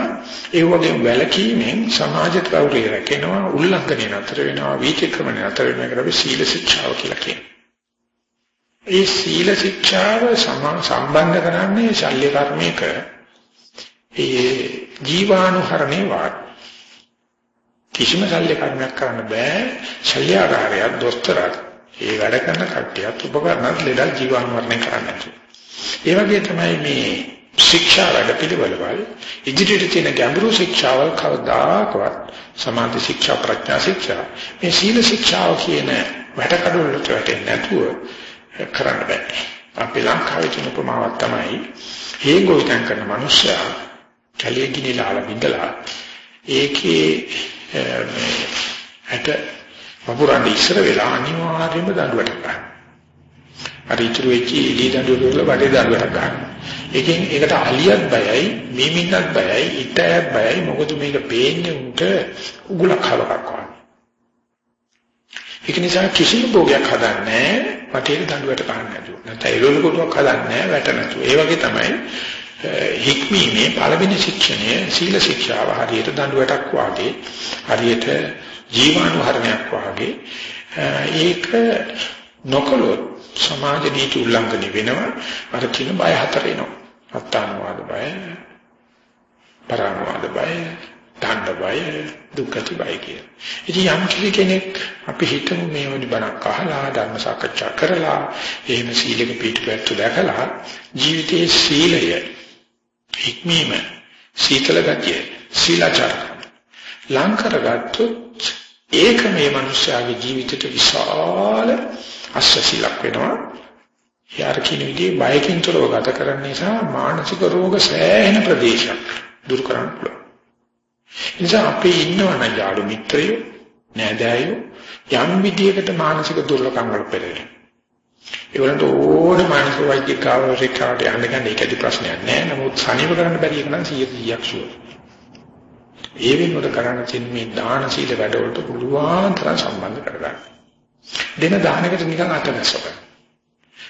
ඒ වගේ වැලකීමෙන් සමාජයට ගෞරවය රැකෙනවා, උල්ලංඝනය නතර වෙනවා, වීතික්‍රමණය නතර වෙනවා කියලා අපි සීල ශික්ෂාව කියලා කියනවා. ඒ සීල ශික්ෂාව සම්බන්ධ කරන්නේ ශල්‍ය කර්මයක ඒ ජීවානුහරණේ වාත් කිසිම ශල්‍ය කර්මයක් කරන්න බෑ ශල්‍යාකාරයක් දොස්තරක් ඒ වැඩ කරන කට්ටියත් උපකරණත් ලෙඩක් ජීවානුහරණය කරන්න ඒ වගේ තමයි මේ ශික්ෂා වැඩ පිළිවෙලවල් ඉදිරියට තියෙන ගැඹුරු ශික්ෂාවල් කවදාකවත් සමාධි ශික්ෂා ප්‍රඥා ශික්ෂා මේ සීල ශික්ෂාව කියන වැඩ කඩවලට වැටෙන්නේ නැතුව කරන්න බෑ. අපි ලංකාවේ තියෙන උපමාවක් තමයි හේගොවිතැන් කරන මිනිස්සයා කැලේ ගිනිලා බින්දලා ඒකේ ඇට වපුරන්නේ ඉස්සර වෙලා අනිවාර්යයෙන්ම දඬුවට ගන්න. අර ඉතුරු වෙච්ච එළි දඬුව වල වටේ දඬුවට ගන්න. ඒකෙන් ඒකට අලියත් බයයි, මීමින්නත් බයයි, ඉතයත් බයයි. මොකද මේක පේන්නේ උන්ට උගලක් හලකක් වගේ. ඒක නිසා කිසිම භෝගයක් හදන්නේ වටේට දඬුවට ගන්න නැතුව. නැත්නම් එළවලු කොටුවක් හදන්නේ වැට නැතුව. ඒ වගේ තමයි හික්මීමේ පළවෙනි ශික්ෂණය සීල ශික්ෂාව හරියට දඬුවටක් වාගේ හරියට ජීවානුහරණයක් වාගේ. ඒක නොකළොත් සමාජ නීති උල්ලංඝනය වෙනවා. අර කියන බය හතර එනවා. අත්තානවාද බය පරානවාද බය දණ්ඩ බය දුක්ඛති බය කිය. ඉතින් යම් කෙනෙක් අපි හිතමු මේ වගේ බණක් අහලා ධර්ම සාකච්ඡා කරලා එහෙම සීලක පිටුපැත්ත දැකලා ජීවිතයේ සීලය හික්මීම සීතල ගතිය සීලාචාර ලං කරගත්තොත් ඒක මේ මනුස්සයාගේ ජීවිතයට විශාල අස්වැසිලක් වෙනවා. යාර කියන විදිහේ බයකින් තොරව ගත කරන්න නිසා මානසික රෝග සෑහෙන ප්‍රදේශයක් දුරු කරන්න පුළුවන්. නිසා අපි ඉන්නවනම් යාළු මිත්‍රයෝ නෑදෑයෝ යම් විදියකට මානසික දුර්ලභම් වල පෙරේ. ඒවලට ඕන මානසික වෛද්‍ය කාර්යයකට යන්න ගන්න ඒකදී ප්‍රශ්නයක් නෑ. නමුත් සනීප කරන්න බැරි එක නම් 100ක් ෂුවර්. ඒ වෙනුවට කරන්න තියෙන මේ දාන සීල වැඩවලට පුළුවන් තරම් සම්බන්ධ කරගන්න. දෙන දානකට නිකන් අතනසක.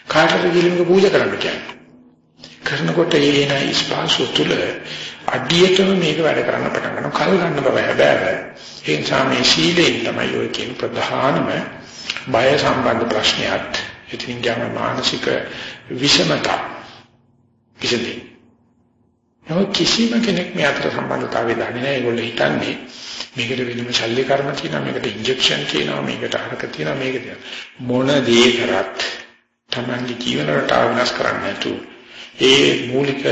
කාටද ගිලිමක පූජා කරන්න කියන්නේ. කරනකොට ඒන ස්පාසු තුල අඩියටම මේක වැඩ කරන්න පටන් ගන්නවා. කල් ගන්න බව හැබැයි ඒ නිසා මේ සීලයෙන් තමයි ඔය කියන ප්‍රධානම බය සම්බන්ධ ප්‍රශ්නයත් ඉතින් ගාම මානසික විෂමතා විසඳේ. නමුත් කිසිම කෙනෙක් මේ අතර සම්බන්ධතාවය දන්නේ නැහැ. ඒගොල්ලෝ හිතන්නේ මේකට වෙනම ශල්‍ය කර්ම තියෙනවා, මේකට ඉන්ජෙක්ෂන් තියෙනවා, මේකට අරක තියෙනවා, මේක තියෙනවා. මොන දේ කරත් Tamange ජීවන රටාව වෙනස් කරන්න නැතුව ඒ මූලික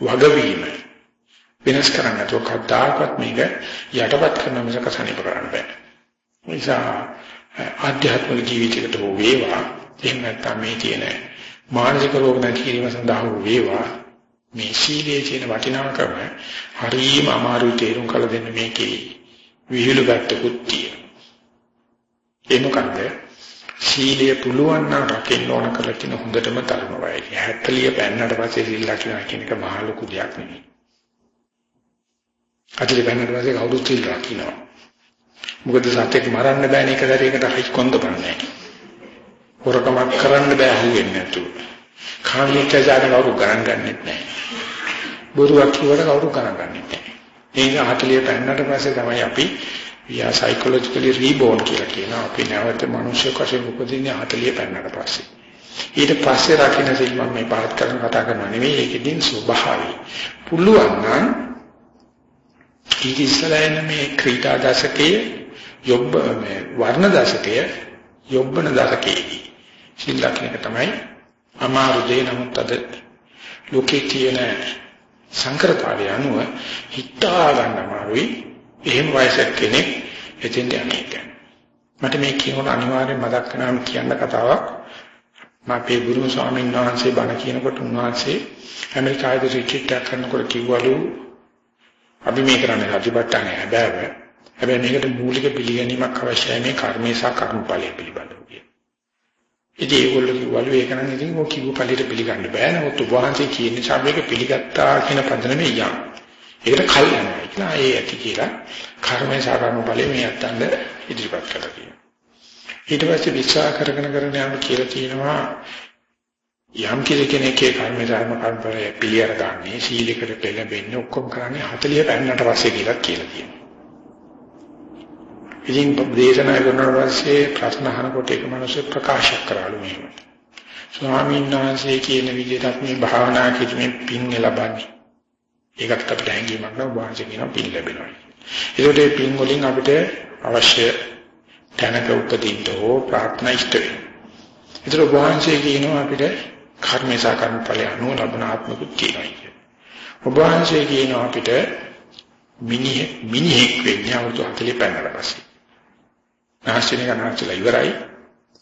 වගවීම වෙනස් කරන්න නැතුව කවදාකවත් මේක යටපත් කරන මිසක සනීප කරන්න බෑ. නිසා ආධ්‍යාත්මික ජීවිතයකට හෝ වේවා එහෙම නැත්නම් මේ තියෙන මානසික රෝග නැති කිරීම සඳහා හෝ වේවා මේ සීලයේ තියෙන වටිනාකම හරිම අමාරුයි තේරුම් කළ දෙන්න මේකේ විහිළු පැත්තකුත් තියෙනවා. ඒ මොකන්ද? සීලය පුළුවන් නම් රකින්න ඕන කරලා තියෙන හොඳටම තරුණ වයසේ. 40 පෑන්නට පස්සේ සීල රකින්න කියන එක මහ ලොකු දෙයක් නෙවෙයි. අතිලි පෑන්නට පස්සේ කවුරුත් සීල රකින්නවා. මොකද සත්‍යයක් මරන්න බෑනේ එක දරයකට හයි කොන්ද බලන්නේ. හොරකමක් කරන්න බෑ අහුවෙන්නේ නැතුව. කාමීත්‍යජාන කවුරු ගණන් ගන්නෙත් නැහැ. බොරුවක් කියවට කවුරු ගණන් ගන්නෙත් නැහැ. ඒක 40 පෑන්නට පස්සේ තමයි අපි we are psychologically reborn කියලා කියනවා. අපි නැවත මිනිස්සු වශයෙන් උපදින්නේ 40 පෑන්නට පස්සේ. ඊට පස්සේ රකින්න සිල් මම මේ පාත් කරන කතා කරනවා නෙවෙයි ඒකෙදින් ස්වභාවයි. පුළුවන් නම් ඊට ඉස්සරහින් මේ ක්‍රීඩා දශකයේ යොබ්බ මේ වර්ණ දශකයේ යොබ්බන දශකයේ සිල් ලක්ෂණ තමයි අමාරු දෙය නමුත් අද ලෝකේ තියෙන සංකරතාවය අනුව හිතා ගන්න අමාරුයි. එහෙම වයසක කෙනෙක් එතෙන්ට යන්නේ මට මේ කියනකොට අනිවාර්යෙන් මතක් කරගන්න කියන්න කතාවක්. මම අපේ ගුරු ස්වාමීන් වහන්සේ බණ කියනකොට උන්වහන්සේ ඇමරිකාවේ රිට්‍රීට් එකක් කරනකොට කිව්වලු අපි මේ කරන්නේ රජබට්ටානේ හැබැයි හැබැයි මේකට මූලික පිළිගැනීමක් අවශ්‍යයි මේ කර්මේ සහ කර්මඵලය පිළිබඳව. කියන. ඉතින් ඒගොල්ලෝ කිව්වලු ඒක නම් ඉතින් ඔය කිව්ව ඵලෙට පිළිගන්න බෑ නමුත් ඔබ වහන්සේ කියන නිසා මේක පිළිගත්තා කියන පදනමේ යම්. ඒකට කල් යනවා කියලා ඒ ඇති කියලා කර්මේ සහ කර්මඵලය මේ අත්තන්ද ඉදිරිපත් කළා කියනවා. ඊට පස්සේ විශ්වාස කරගෙන කරගෙන යන කියලා තියෙනවා යම් කෙනෙක්ගේ කර්මේ ධර්ම කර්මඵලය පිළිඅර ගන්නේ සීලයකට පෙළඹෙන්නේ ඔක්කොම කරන්නේ 40 පෑන්නට පස්සේ කියලා කියලා කියනවා. ඉතින් දේශනා කරනවා පස්සේ ප්‍රශ්න අහනකොට ඒක මිනිස්සු ප්‍රකාශ කරාලු මෙහෙම. ස්වාමීන් වහන්සේ කියන විදිහට මේ භාවනා කිරීමෙන් පින් ලැබන්නේ. ඒකට අපිට හැංගීමක් නෑ වහන්සේ කියනවා පින් ලැබෙනවා. ඒකට මේ පින් වලින් අපිට අවශ්‍ය තැනක උපදින්න ඕ ප්‍රාර්ථනා ඉෂ්ට වෙනවා. ඒතර වහන්සේ කියනවා අපිට කර්මේසා කර්ම ඵලය අනුව ලබන ආත්මකුත් තියෙනවා. ඔබ වහන්සේ කියනවා අපිට මිනිහ මිනිහෙක් වෙන්නේ අවුරුදු 40 පෑනකට පස්සේ. නාස්තිනික නාස්තිලා ඉවරයි.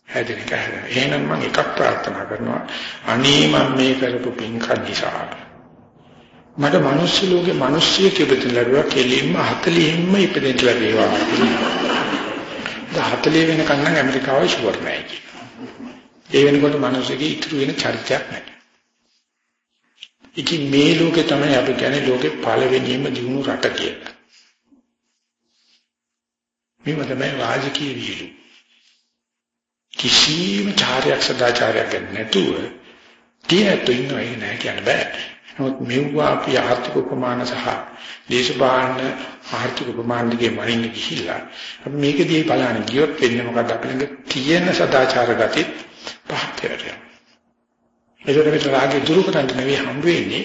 හැදෙන එක හැදෙන. එහෙනම් මම එකක් ප්‍රාර්ථනා කරනවා. අනේ මම මේ කරපු පින්කම් නිසා මට මිනිස් ලෝකේ මිනිස්සියෙක් ඉපදෙන්න ලැබුවා කෙලින්ම 40න්ම ඉපදෙන්න ලැබේවා. 40 වෙනකන් නම් ඇමරිකාවේ ෂුවර් නැහැ කියලා. ඒ වෙනකොට මිනිස්සුගේ ඉතුරු වෙන චරිතයක් නැහැ. ඉතින් මේ ලෝකේ තමයි අපි කියන්නේ ලෝකේ පළවෙනිම දිනු රට කියලා. මේව තමයි රාජකීය විහිළු. කිසිම චාරයක් සදාචාරයක් නැතුව තියතු ඉන්නවයි නෑ කියන්න බෑ. නමුත් මෙව්වා අපි ආර්ථික උපමාන සහ දේශපාලන ආර්ථික උපමාන දිගේ වරින්න ගිහිල්ලා අපි මේකදී බලන්න ගියොත් වෙන්නේ මොකද අපි ළඟ තියෙන සදාචාර ගති පහත් වෙනවා. ඒකට විතර රාගේ දුරු කරන්න නෙවෙයි හම්බ වෙන්නේ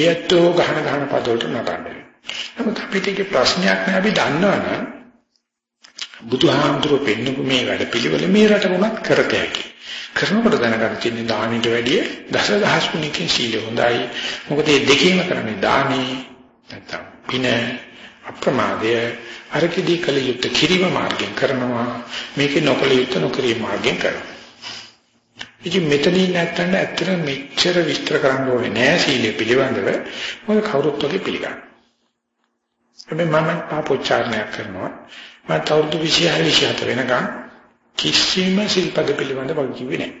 ඒත්තෝ ගහන ගහන පදවලට නටන්නේ. නමුත් අපිට ඒක ප්‍රශ්නයක් නෑ අපි දන්නවනම් බුදුහාමුදුරුවෝ පෙන්නපු මේ වැඩ පිළිවෙල මේ රට වුණත් කරත හැකි. කරනකොට දැනගන්න තියෙන දානෙට වැඩිය දසදහස් ගුණකින් සීලය හොඳයි. මොකද මේ දෙකේම කරන්නේ දානේ නැත්තම් පින අප්‍රමාදය අරකදී කල යුත්තේ කිරිම මාර්ගයෙන් කරනවා. මේකේ නොකල යුත්තේ නොකිරීම මාර්ගයෙන් කරනවා. ඉතින් මෙතනින් නැත්තම් ඇත්තට මෙච්චර විස්තර කරන්න ඕනේ නෑ සීලය පිළිබඳව. මොකද කවුරුත් වගේ පිළිගන්න. හැබැයි මම පාපෝච්චාරණයක් කරනවා. මම අවුරුදු 26 27 වෙනකන් කිසිම සිල්පද පිළිබඳ බල කිව්වේ නැහැ.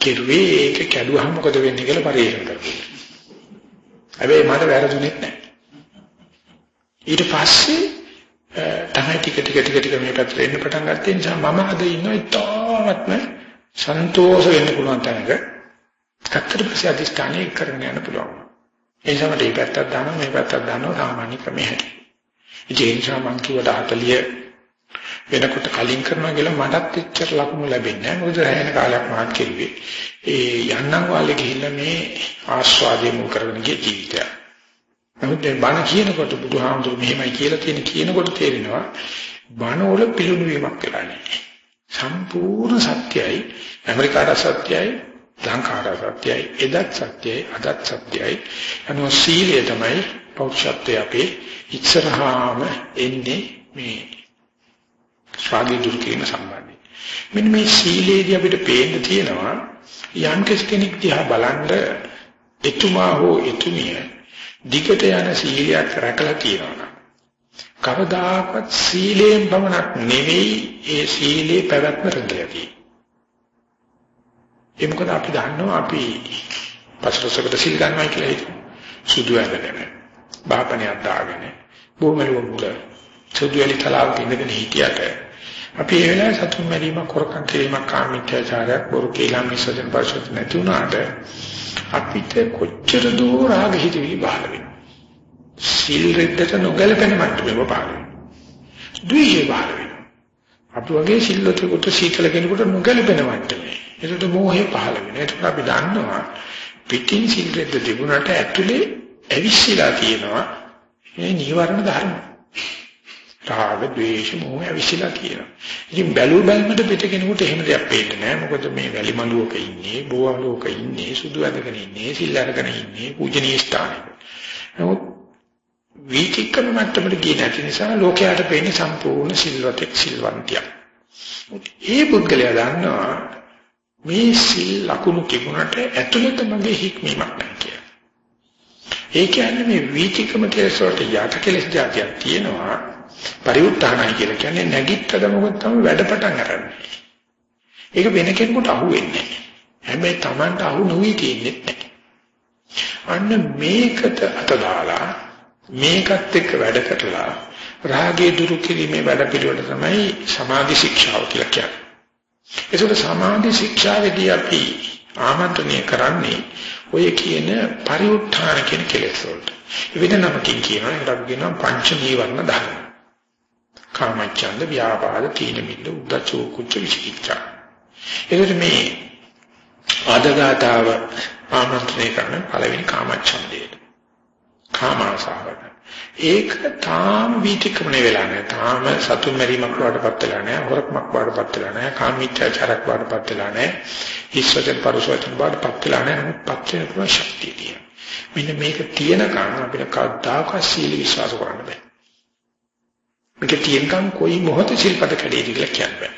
කෙරුවේ ඒක කැඩුවහම මොකද වෙන්නේ කියලා පරිශන කරගන්න. හැබැයි මට වැරදුනෙත් නැහැ. ඊට පස්සේ තමයි ටික ටික ටික ටික මේ පැත්තට එන්න පටන් ගත්තේ නිසා මම අද ඉන්නවා ඉතාමත්ම සන්තෝෂ වෙන්න පුළුවන් තැනක. ඇත්තට පස්සේ අධිෂ්ඨානය කරගෙන යන්න පුළුවන්. ඒ නිසා මට මේ පැත්තක් දානවා මේ පැත්තක් දානවා සාමාන්‍ය ක්‍රමයේ හැටි. ඒ නිසා මම කිව්වට 40 වෙනකොට කලින් කරනවා කියලා මටත් එච්චර ලකුණු ලැබෙන්නේ නැහැ. මොකද රැහෙන කාලයක් මාත් කෙරුවේ. ඒ යන්නම් වාලේ ගිහිල්ලා මේ ආස්වාදයේ මුල් කරගෙන ගිය ජීවිතය. නමුත් මේ බණ කියනකොට බුදුහාමුදුරු මෙහෙමයි කියලා තියෙන කියනකොට තේරෙනවා බණ වල පිළිණු වීමක් වෙලා නැහැ. සම්පූර්ණ සත්‍යයි ඇමරිකාට සත්‍යයි ලංකාවට සත්‍යයි එදත් සත්‍යයි අදත් සත්‍යයි අනෝ සීලය තමයි පෞරුෂත්වයේ අපේ ඉස්සරහාම එන්නේ මේ ස්වාගී දුරු කිරීම සම්බන්ධයි. මෙන්න මේ සීලේදී අපිට පේන්න තියෙනවා යම් කෙනෙක් දිහා බලන්න එතුමා හෝ එතුමිය දිගට යන සීලයක් රැකලා තියෙනවා. කවදාකවත් සීලයෙන් පමණක් නෙවෙයි ඒ සීලේ පැවැත්ම රැඳෙන්නේ. ඒ මොකද අපි දන්නවා අපි පස්වසකට සිල් ගන්නවා කියලා හිතමු. සුදු ඇඳගෙන, බාපණියක් දාගෙන, බොමලුව මුල සුදු ඇලි තලාවක ඉඳගෙන හිටියට අපි ඒ වෙලාවේ සතුන් මැරීමක්, කොරකම් කිරීමක්, කාමීත්‍යචාරයක්, බොරු කේලම් විසර්ජන පරිශෝධ නැති වුණාට අපිට කොච්චර දෝ රාග හිතවිලි බහල වෙනවා. සිල් රෙද්දට නොගැලපෙන මට්ටමේ පහළ වෙනවා. ද්වේෂය පහළ වෙනවා. අපි වගේ සිල්වතෙකුට සීතල කෙනෙකුට නොගැලපෙන මට්ටමේ. ඒකට මෝහය පහළ වෙනවා. ඒක අපි දන්නවා පිටින් සිල් රෙද්ද තිබුණාට ඇතුලේ ඇවිස්සලා තියෙනවා මේ නීවරණ ධර්ම. රාග, ද්වේෂ, මෝහ ඇවිස්සලා තියෙනවා. ඉතින් බැලු බැලමට පිට කෙනෙකුට එහෙම දෙයක් පේන්නේ නැහැ. මොකද මේ වැලි මළුවක ඉන්නේ, බෝවලුවක ඉන්නේ, සුදු ඇඳගෙන ඉන්නේ, සිල් අරගෙන ඉන්නේ, පූජනීය ස්ථානයක. නමුත් වීතික්කම මට්ටමට ගියේ නැති නිසා ලෝකයට පේන්නේ සම්පූර්ණ සිල්වතෙක් සිල්වන්තියක්. ඒ පුද්ගලයා දන්නවා මේ සිල් ලකුණු තිබුණට ඇතුළත මගේ හික්මීමක් නැහැ කියලා. ඒ කියන්නේ මේ වීතික්කම කෙලෙස් වලට යට කෙලෙස් જાතියක් තියෙනවා. පරිඋත්ථානයි කියලා කියන්නේ නැගිට්ටද මොකද තමයි වැඩ පටන් ගන්නන්නේ. ඒක වෙන කෙනෙකුට අහු වෙන්නේ නැහැ. හැබැයි Tamanට අහු නොවි තියෙන්නේ නැහැ. අන්න මේකට අත දාලා මේකත් එක්ක වැඩ කරලා රාගය දුරු කිරීමේ වැඩ පිළිවෙල තමයි සමාධි ශික්ෂාව කියලා කියන්නේ. ඒකට සමාධි ශික්ෂාවේදී අපි ආමන්ත්‍රණය කරන්නේ ඔය කියන පරිඋත්ථාන කියන කෙලෙස් වලට. වෙන නමකින් කියනවා ඒකට අපි කියනවා පංච නීවරණ ධර්ම. කාමච්ඡන්ද ව්‍යාපාද තීන මිද්ද උද්ධච්ච කුච්ච විචිකිච්ඡා. ඒකට මේ ආදගතාව ආමන්ත්‍රණය කරන පළවෙනි කාමච්ඡන්දයට. කාමාසාවට. ඒක තාම වීතික්‍රමණය වෙලා නැහැ. තාම සතුන් මරීමක් වඩපත් වෙලා නැහැ. හොරකමක් වඩපත් වෙලා නැහැ. කාමීත්‍යාචාරයක් වඩපත් වෙලා නැහැ. හිස්වචන පරිසවචන වඩපත් වෙලා නැහැ. නමුත් පත් වෙන පුළුවන් ශක්තිය තියෙනවා. මෙන්න මේක තියෙනකන් අපිට කවදාකවත් සීල විශ්වාස කරන්න බෑ. මේක තියෙනකන් කොයි මොහොතේ සිල්පද කැඩේද කියලා කියන්න බෑ.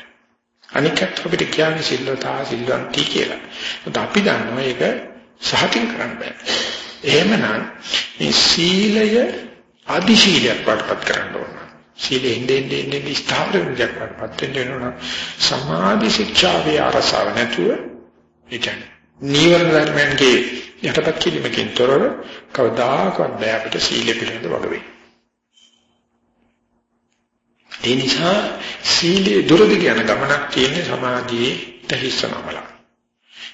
අනිකත් අපිට කියන්නේ සිල්වතා සිල්වන්ති කියලා. ඒත් අපි දන්නවා ඒක සහතික කරන්න බෑ. එහෙමනම් මේ සීලය අදි සීලයක් වඩපත් කරන්න ඕන. සීලෙ ඉන්නේ ඉන්නේ ඉන්නේ ස්ථාවර විදියක් වඩපත් වෙන්න වෙනවා. සමාධි ශික්ෂාවේ අරසාව නැතුව ඒ කියන්නේ නීවරණ ධර්මයන්ගේ යටපත් කිරීමකින් තොරව කවදාකවත් බෑ අපිට සීලෙ පිළිබඳ වග වෙන්න. ඒ නිසා සීලේ දුරදි යන ගමනක් තියෙන සමාධියේ තහිස්සනමලා.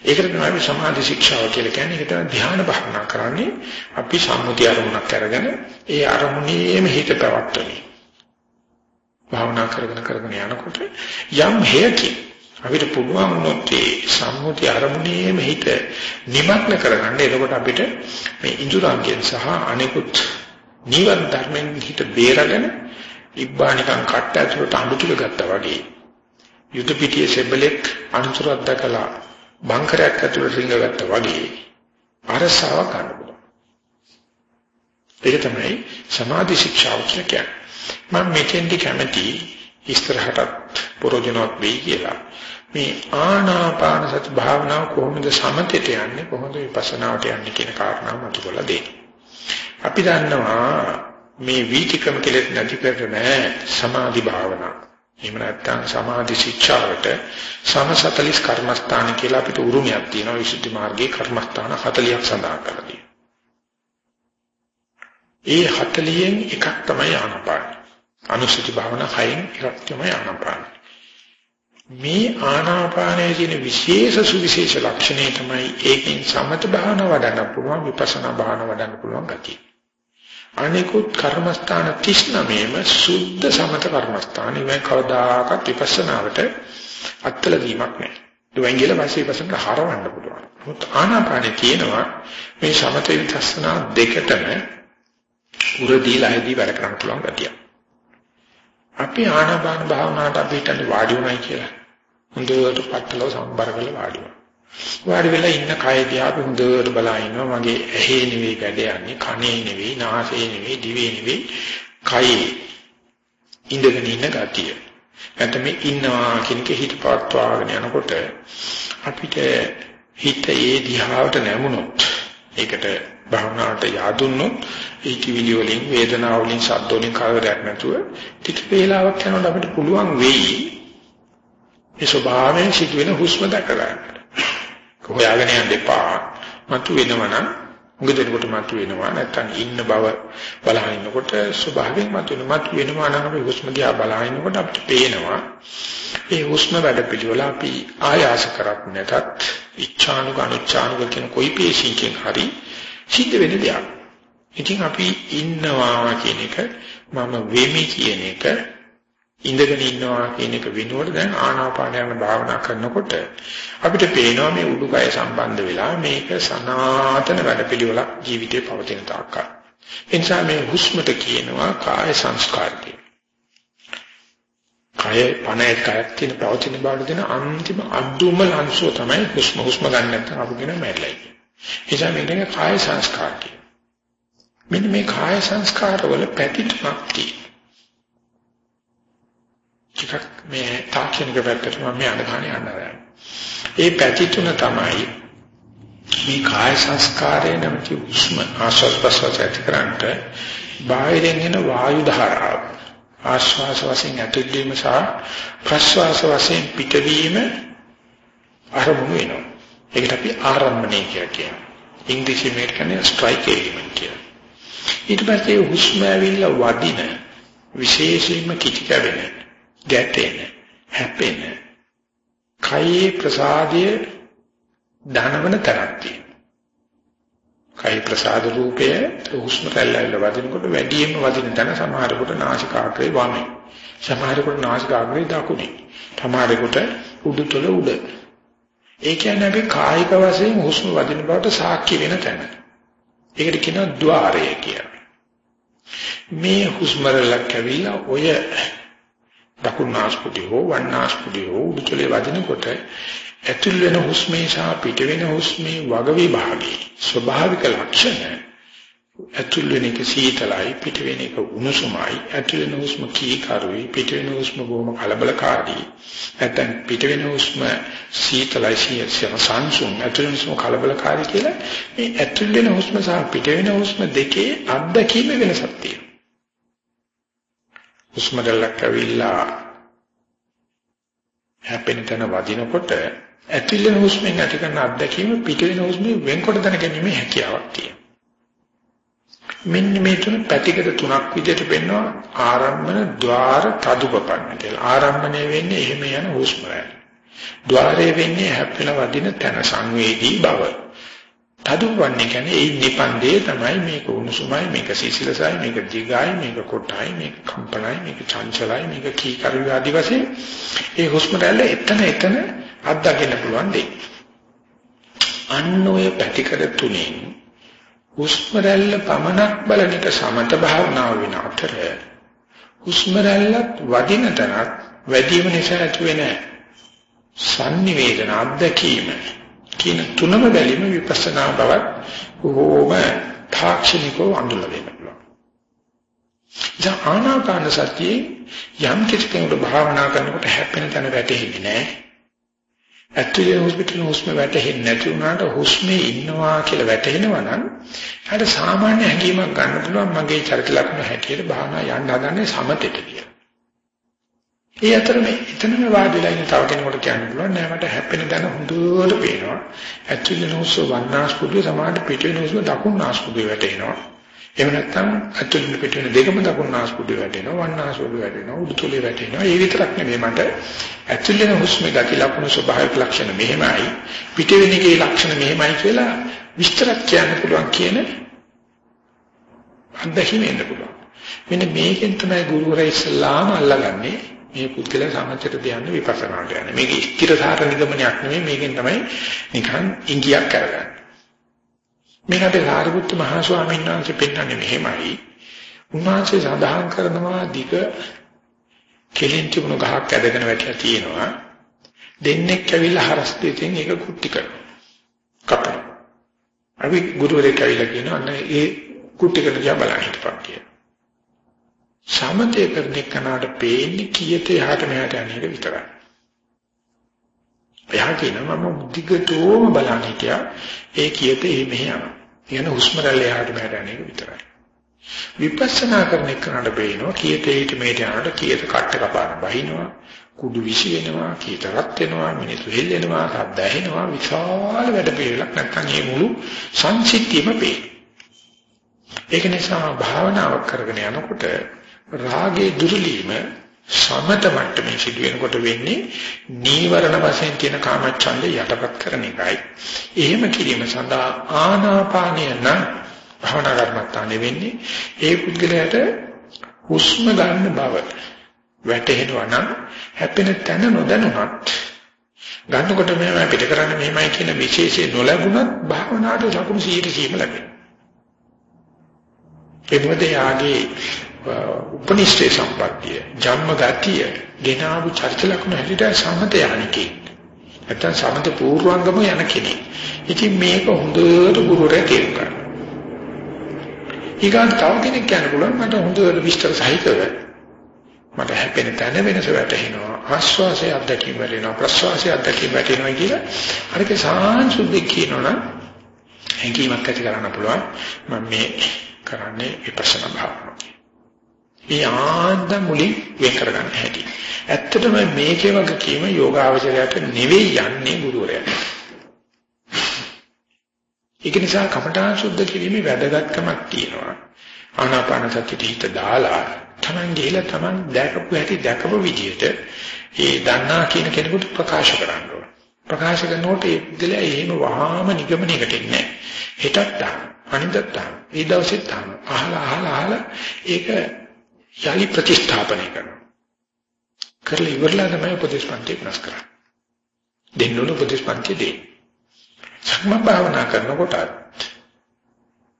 ඒකට තමයි සමාධි ශික්ෂාව කියලා කියන්නේ. ඒක තමයි ධ්‍යාන භාවනා කරන්නේ. අපි සම්මුතිය අරමුණක් අරගෙන ඒ අරමුණේම හිත පවත්වන්නේ. භාවනා කරගෙන කරගෙන යනකොට යම් හේකින් අපිට පුළුවන් වුණොත් ඒ සම්මුතිය අරමුණේම හිත නිමග්න කරගන්න. එතකොට අපිට මේ ඉන්ද්‍රයන්ගෙන් සහ අනිකුත් නිවන් ධර්මෙන් හිත බේරගෙන ඉබ්බා නිකන් කට්ට ඇතුළට අඹුතුල ගත්තා වගේ යුද පිටියේ සෙබලෙක් අනුතරක් දැකලා බංකරයක් ඇතුළට රිංගගත්තා වගේ අරසාව ගන්න පුළුවන්. ඒක තමයි සමාධි ශික්ෂාව කියන්නේ. මම මෙතෙන්දි කැමති ඉස්තරහටත් පරෝජනවත් වෙයි කියලා. මේ ආනාපාන සති භාවනාව කොහොමද සමතේට යන්නේ කොහොමද විපස්සනාවට යන්නේ කියන කාරණාව මතු කරලා දෙන්න. අපි දන්නවා මේ වීතිකම කෙලෙස් නැති කරන සමාධි භාවනාව එහෙම නැත්නම් සමාධි ශික්ෂාවට සමසතලිස් කර්මස්ථාන කියලා අපිට උරුමයක් තියෙනවා විසුද්ධි මාර්ගයේ කර්මස්ථාන 40ක් සඳහන් කරලා තියෙනවා. ඒ 40න් එකක් තමයි ආනාපාන. අනුසුති භාවනා හයෙන් එකක් තමයි ආනාපාන. මේ ආනාපානයේ තියෙන විශේෂ සුවිශේෂ ලක්ෂණය තමයි ඒකෙන් සමත භාවනා වඩන්න පුළුවන් විපස්සනා භාවනා වඩන්න පුළුවන් ගතිය. අනිකුත් කර්මස්ථාන 39ම සුද්ධ සමත කර්මස්ථාන. මේ කවදාකවත් විපස්සනාවට අත්ල දීමක් නැහැ. දුවෙන්ගිල වාසිය විපස්සනා හරවන්න පුළුවන්. මොකද ආනාපානේ කියනවා මේ සමත විපස්සනා දෙකටම උරදීලාදී වැඩ කරන්න පුළුවන් ගතිය. අපි ආනාපාන භාවනාවට අපිට වාඩි වුණයි කියලා. හොඳට පట్టලව සම්බර කරලා වාඩි වුණා. වාඩි වෙලා ඉන්න කය දිහා අපි හොඳට බලා ඉන්නවා මගේ ඇහි නෙවෙයි වැඩ යන්නේ කනේ නෙවෙයි නාසයේ නෙවෙයි දිවේ නෙවෙයි කයේ ඉඳගෙන ඉන්න ගතිය. නැත්නම් මේ ඉන්නවා කියන එක හිත පවත්වාගෙන යනකොට අපිට හිත ඒ දිහාවට නැමුණොත් ඒකට භාවනාවට yaadුන්නොත් ඒ කිවිලි වලින් වේදනාව වලින් ශබ්ද වලින් කවරයක් නැතුව ටික වේලාවක් යනකොට අපිට පුළුවන් වෙයි ඒ ස්වභාවයෙන් සිදුවෙන හුස්ම දැක ගන්න. හොයාගෙන යන්න එපා. මතු වෙනවනම් උගදෙනකොට මතු වෙනවා නැත්තම් ඉන්න බව බලන ඉන්නකොට ස්වභාවයෙන් මතු වෙන මතු වෙනවා නම් අපි හුස්ම දිහා බලන ඉන්නකොට අපිට පේනවා ඒ හුස්ම වැඩ පිළිවෙල අපි ආයාස කරක් නැතත් ඉච්ඡානුක අනුච්ඡානුක කියන කොයි පේශින්කින් හරි සිද්ධ වෙන දෙයක්. ඉතින් අපි ඉන්නවා කියන එක මම වෙමි කියන එක ඉඳගෙන ඉන්නවා කියන එක වෙනුවට දැන් ආනාපාන යන භාවනා කරනකොට අපිට පේනවා මේ උඩුකය සම්බන්ධ වෙලා මේක සනාතන වැඩපිළිවෙලක් ජීවිතේ පවතින තාක්කල්. ඒ නිසා මේ හුස්මට කියනවා කාය සංස්කාරය. කය පණේ කයක් තියෙන පවතින බවට දෙන අන්තිම අඩුම ලංසුව තමයි හුස්ම හුස්ම ගන්න නැත්නම් අපි කියන මැරලයි. ඒ නිසා මේක කාය සංස්කාරය. මෙන්න මේ කාය සංස්කාරවල පැති තුනක් තියෙනවා. ටිකක් මේ තාක්ෂණික පැත්තට මම මේ අඳගාන යනවා. ඒ පැති තුන තමයි මේ කාය සංස්කාරය නැමැති උෂ්ම ආශ්වාස ප්‍රශ්වාස ඇතිකරන්ට බාහිරින් එන වායු ධාරාව ආශ්වාස වශයෙන් ඇතුල්වීම සහ ප්‍රශ්වාස වශයෙන් පිටවීම ආරම්භ වෙනවා. ඒකට අපි ආරම්භණය කියලා කියනවා. ඉංග්‍රීසියෙන් මේකට කියන්නේ ස්ට්‍රයික් එලිමන්ට් කියලා. ඊට පස්සේ හුස්ම ඇවිල්ලා වදින විශේෂයෙන්ම කිචි කැවෙන ගැටෙන හැපෙන කයේ ප්‍රසාදයේ ධනවන තරක් තියෙනවා. කයි ප්‍රසාද රූපය හුස්ම රැල්ලවල වදිනකොට වැඩියෙන්ම වදින තැන සමහරකට නාසිකාග්‍රේ වමේ. සමහරකට නාසිකාග්‍රේ දකුණේ. සමහරකට උඩුතල උඩ. ඒ කියන්නේ අපි කායික වශයෙන් හුස්ම වදින බවට සාක්ෂි වෙන තැන. ඒකට කියනවා ద్వාරය කියලා. මේ හුස්ම රැල්ලක් ඇවිල්ලා ඔය දකුණු නාස්පුඩිය හෝ වම් නාස්පුඩිය හෝ උඩුතලේ වදිනකොට ඇතුල් වෙන හුස්මේ සහ පිට වෙන හුස්මේ වග විභාගයේ ස්වභාවික ලක්ෂණ ඇතුල් වෙන එක සීතලයි පිට වෙන එක උණුසුමයි ඇතුල් වෙන හුස්ම කීකරුයි පිට වෙන හුස්ම බොහොම කලබලකාරී නැත්නම් පිට වෙන හුස්ම සීතලයි සියසම සංසුන් ඇතුල් වෙන හුස්ම කලබලකාරී කියලා මේ ඇතුල් වෙන හුස්ම සහ පිට වෙන හුස්ම දෙකේ අත්දැකීම වෙනසක් තියෙනවා. උස්මරලක් ඇවිල්ලා හැපෙන තැන වදිනකොට ඇතුළේ හුස්මෙන් ඇති කරන අත්දැකීම පිටවෙන හුස්මෙන් වෙන්කොට දැනගැනීමේ හැකියාවක් තියෙනවා. මෙන්න මේ තුන පැතිකඩ තුනක් විදිහට පෙන්වනවා ආරම්භන, ద్వාර, තදුපපන්න කියලා. ආරම්භණය වෙන්නේ එහෙම යන හුස්ම රැල්ල. ద్వාරය වෙන්නේ හැපෙන වදින තැන සංවේදී බව. තදුවන්නේ කියන්නේ ඒ නිපන්දේ තමයි මේක උණුසුමයි මේක සීසලසයි මේක දිගයි මේක කොටයි මේක කම්පනයි මේක චංචලයි මේක කී කරුවි ආදි වශයෙන් ඒ හුස්ම රැල්ල එතන එතන අත්දකින්න පුළුවන් දෙයක්. අන්න ඔය පැතිකඩ තුنين හුස්ම රැල්ල පමණක් බලන එක සමත භාවනාව වෙන අතර හුස්ම රැල්ලත් වදින තනත් වැඩිම නිසා ඇති වෙන සංනිවේදන අත්දැකීමයි කියන තුනම බැලීම විපස්සනා බවත් ඕම තාක්ෂණිකව අඳුල්ලා දෙන්න පුළුවන්. දැන් ආනාපාන සතියේ යම් කිසි කෙනෙකුට භාවනා කරනකොට හැපෙන තැන වැටෙන්නේ නැහැ. ඇතුලේ හොස්පිටල් හුස්ම වැටෙන්නේ නැති වුණාට හුස්මේ ඉන්නවා කියලා වැටෙනවා නම් හරියට සාමාන්‍ය හැඟීමක් ගන්න පුළුවන් මගේ චරිත ලක්ෂණ හැටියට භාවනා යන්න හදන්නේ සමතෙට කියලා. ඒ අතර මේ එතනම වාඩිලා ඉන්න තව කෙනෙකුට කියන්න පුළුවන් නෑ මට හැපෙන දන හොඳට පේනවා. ඇක්චුලි නෝස් වන්නාස්පුඩුවේ සමාඩ පිටේ නෝස් දකුණාස්පුඩුවේ වැටෙනවා. එහෙම නැත්නම් ඇක්චුලි පිටේ දෙකම දකුණාස්පුඩුවේ වැටෙනවා වන්නාස්පුඩුවේ වැටෙනවා උඩුතොලේ වැටෙනවා. ඒ විතරක් නෙමෙයි මට ඇක්චුලි හුස්මේ ගති ලක්ෂණ ස්වභාවික ලක්ෂණ මෙහෙමයි පිටේ වෙන එකේ ලක්ෂණ මෙහෙමයි කියලා විස්තරක් කියන්න පුළුවන් කියන අත්දැකීම එන්න පුළුවන්. මෙන්න මේකෙන් තමයි ගුරුවරයා ඉස්සලාම අල්ලගන්නේ මේ පුද්ගල සමච්චට දෙන්නේ විපස්සනාට යන්නේ. මේක ස්ථිරසාර නිගමනයක් නෙමෙයි මේකෙන් තමයි නිකන් ඉංගියක් කරගන්නේ. මේකට සාරිපුත්ත මහ ස්වාමීන් වහන්සේ පෙන්නන්නේ මෙහෙමයි. උන්වහන්සේ සඳහන් කරනවා දිග කෙලින් තිබුණු ගහක් ඇදගෙන වැටලා තියෙනවා. දෙන්නෙක් ඇවිල්ලා හරස් දෙකෙන් ඒක කුට්ටි කරනවා. කපනවා. අපි ගුරුවරයෙක් ඇවිල්ලා කියනවා අන්න ඒ කුට්ටි කරන දිහා බලන්න හිටපන් කියලා. සමතේ කරන එකනට පේන්නේ කීයට එහාට මෙහාට යන එක විතරයි. එයා කියනවා මම දිගටම බලන්න හිටියා ඒ කීයට ඒ මෙහෙ යනවා. කියන හුස්ම රැල්ල එහාට මෙහාට යන එක විතරයි. විපස්සනා කරන එකට බේනවා කීයට ඊට මේට යනකොට කීයට කට්ට කපාන බහිනවා කුඩු විශ් වෙනවා කීයට රත් වෙනවා මිනිස්සු හෙල්ලෙනවා සද්ද ඇහෙනවා විශාල වැඩ පිළිවෙලක් නැත්නම් මේ මුළු සංසිද්ධියම පේ. ඒක නිසා භාවනාවක් කරගෙන යනකොට රාගේ දුර්ලීම සමත මට්ටමේ සිදු වෙනකොට වෙන්නේ නීවරණ වශයෙන් තියෙන කාමච්ඡන්දය යටපත් කරන එකයි. එහෙම කිරීම සඳහා ආනාපානය නම් භවනා කර්මත්තානේ වෙන්නේ ඒ පුද්ගලයාට හුස්ම ගන්න බව වැටහෙනවා නම් හැපෙන තැන නොදැනුණත් ගන්නකොට මෙහෙම පිට කරන්නේ මෙහෙමයි කියන විශේෂය නොලැබුණත් භාවනාවට ලකුණු 100 ලැබෙනවා. ඒ මොකද යාගේ උපනිෂ්ඨේ සම්පත්තිය ජන්ම ගතිය ගෙනාවු චර්ච ලක්ෂණ හැටියට සමත යන්නකේ නැත්නම් සමත පූර්වංගම යන කෙනෙක්. ඉතින් මේක හොඳට ගුරුවරයා තේරුම් ගන්න. ඊගාට තව කෙනෙක් කියන්න පුළුවන් මට හොඳට විස්තර සහිතව මට හැපෙන තැන වෙනස වැටහෙනවා ආශ්වාසය අත්දැකීම වෙනවා ප්‍රශ්වාසය අත්දැකීම වැටෙනවා කියලා අරක සාංශුද්ධ කියනවනම් හැඟීමක් ඇති කරන්න පුළුවන් මම මේ කරන්නේ විපස්සනා භාවනාව. මේ ආද්ද මුලින් වෙන් කරගන්න හැටි. ඇත්තටම මේකේ වගේ කීම යෝගාවචරයට නෙවෙයි යන්නේ ගුරුවරයාට. ඒක නිසා කමඨාන් සුද්ධ කිරීමේ වැදගත්කමක් තියෙනවා. ආනාපාන සතියට හිත දාලා Taman ගිහලා Taman දැකපු හැටි දැකපු විදිහට ඒ දන්නා කියන කෙනෙකුට ප්‍රකාශ කරන්න ඕන. ප්‍රකාශ කරනකොට ඒ පුද්ගලයා එහෙම වහාම නිගමනයකට එන්නේ නැහැ. හෙටත් අනිද්දත් ඒ දවසෙත් අහලා අහලා අහලා ඒක යලි ප්‍රතිස්ථාපනය කරනවා. කරලා ඉවරලා තමයි උපදේශ පන්ති වෙනස් කරන්නේ. දෙන්න ඕන උපදේශ පන්ති දෙන්න. සම්ම භාවනා කරනකොට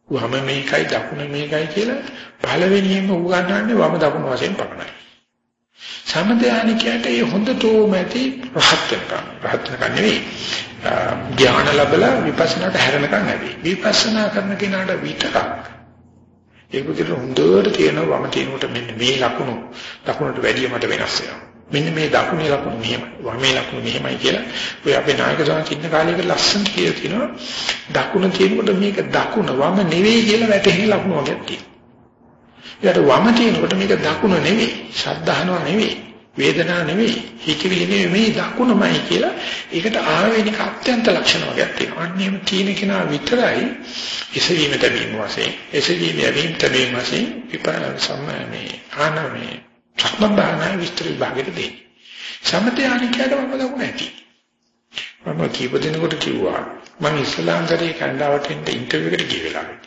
වම මේකයි දකුණ මේකයි කියලා පළවෙනියෙන්ම උගන්වන්නේ වම දකුණ වශයෙන් පමණයි. සමදයානිකයට ඒ හොඳටම ඇති රහත් වෙනකම් රහත් වෙනකම් නෙවෙයි ධ්‍යාන ලැබලා විපස්සනාට හැරෙනකම් නෙවෙයි විපස්සනා කරන කෙනාට විතරක් ඒක විතර හොඳට තියෙනවා වම තියෙනකොට මෙන්න මේ ලකුණු ලකුණට වැඩිය මට වෙනස් වෙනවා. මෙන්න මේ දකුණේ ලකුණු මෙහෙමයි. වමේ ලකුණු මෙහෙමයි කියලා ඔය අපේ නායක සමන් ඉන්න කාලේක ලස්සන කියලා තියෙනවා. දකුණ තියෙනකොට මේක දකුණ වම නෙවෙයි කියලා වැටහෙන ලකුණු වගේ තියෙනවා. ඊට වම තියෙනකොට මේක දකුණ නෙවෙයි, ශබ්දහනවා නෙවෙයි. වේදනාව නෙවෙයි හිතවිලි නෙවෙයි මේ දකුණමයි කියලා ඒකට ආවේනික අත්‍යන්ත ලක්ෂණ වර්ගයක් තියෙනවා. අන්න එහෙම තියෙන කෙනා විතරයි එසවීම තැබීම වශයෙන් එසවීම යැවීම තැබීම වශයෙන් විපස්සමනේ ආනමේ සම්බන්ධනා විස්තර විභාගෙට දෙන්නේ. සමතේ අනිකයට මම දකුණ ඇති. මම කීප දිනකට කිව්වා මම ඉස්ලාම්තරේ කණ්ඩාවට එන්න ඉන්ටර්විව් එකට ගිය වෙලාවට.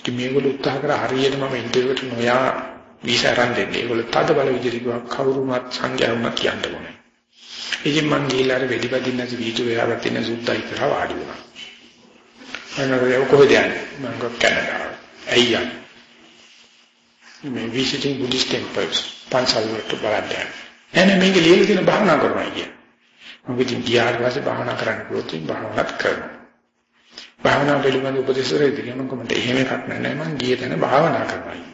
ඉතින් මේගොල්ලෝ උත්සාහ කරා හරියට මම ඉන්ටර්විව් එකට නොයා වීසා අරන් දෙන්නේ. ඒගොල්ලෝ තද බල විදිහට කිව්වා කවුරුමත් සංඝයාරුමත් කියන්න ඕනේ. ඉතින් මං ගිහිල්ලා අර වෙඩිපදින්න නැති වීඩියෝ එහාට තියෙන සුද්දයි කරා වාඩි වුණා. මම කොහෙද යන්නේ? මම ගොඩ කැනඩාව. ඇයි යන්නේ? මේ visiting Buddhist temples පන්සල් වලට බලන්න. එනේ මේක ලියලා තියෙන භාවනා කරනවා කියන්නේ. මම ඉතින් ගියාට පස්සේ භාවනා කරන්න කිව්වොත් භාවනාත් කරනවා. භාවනා පිළිබඳ උපදේශ දෙන්නේ මම කොහොමද එහෙම එකක් නැහැ මම ගිය තැන භාවනා කරනවා.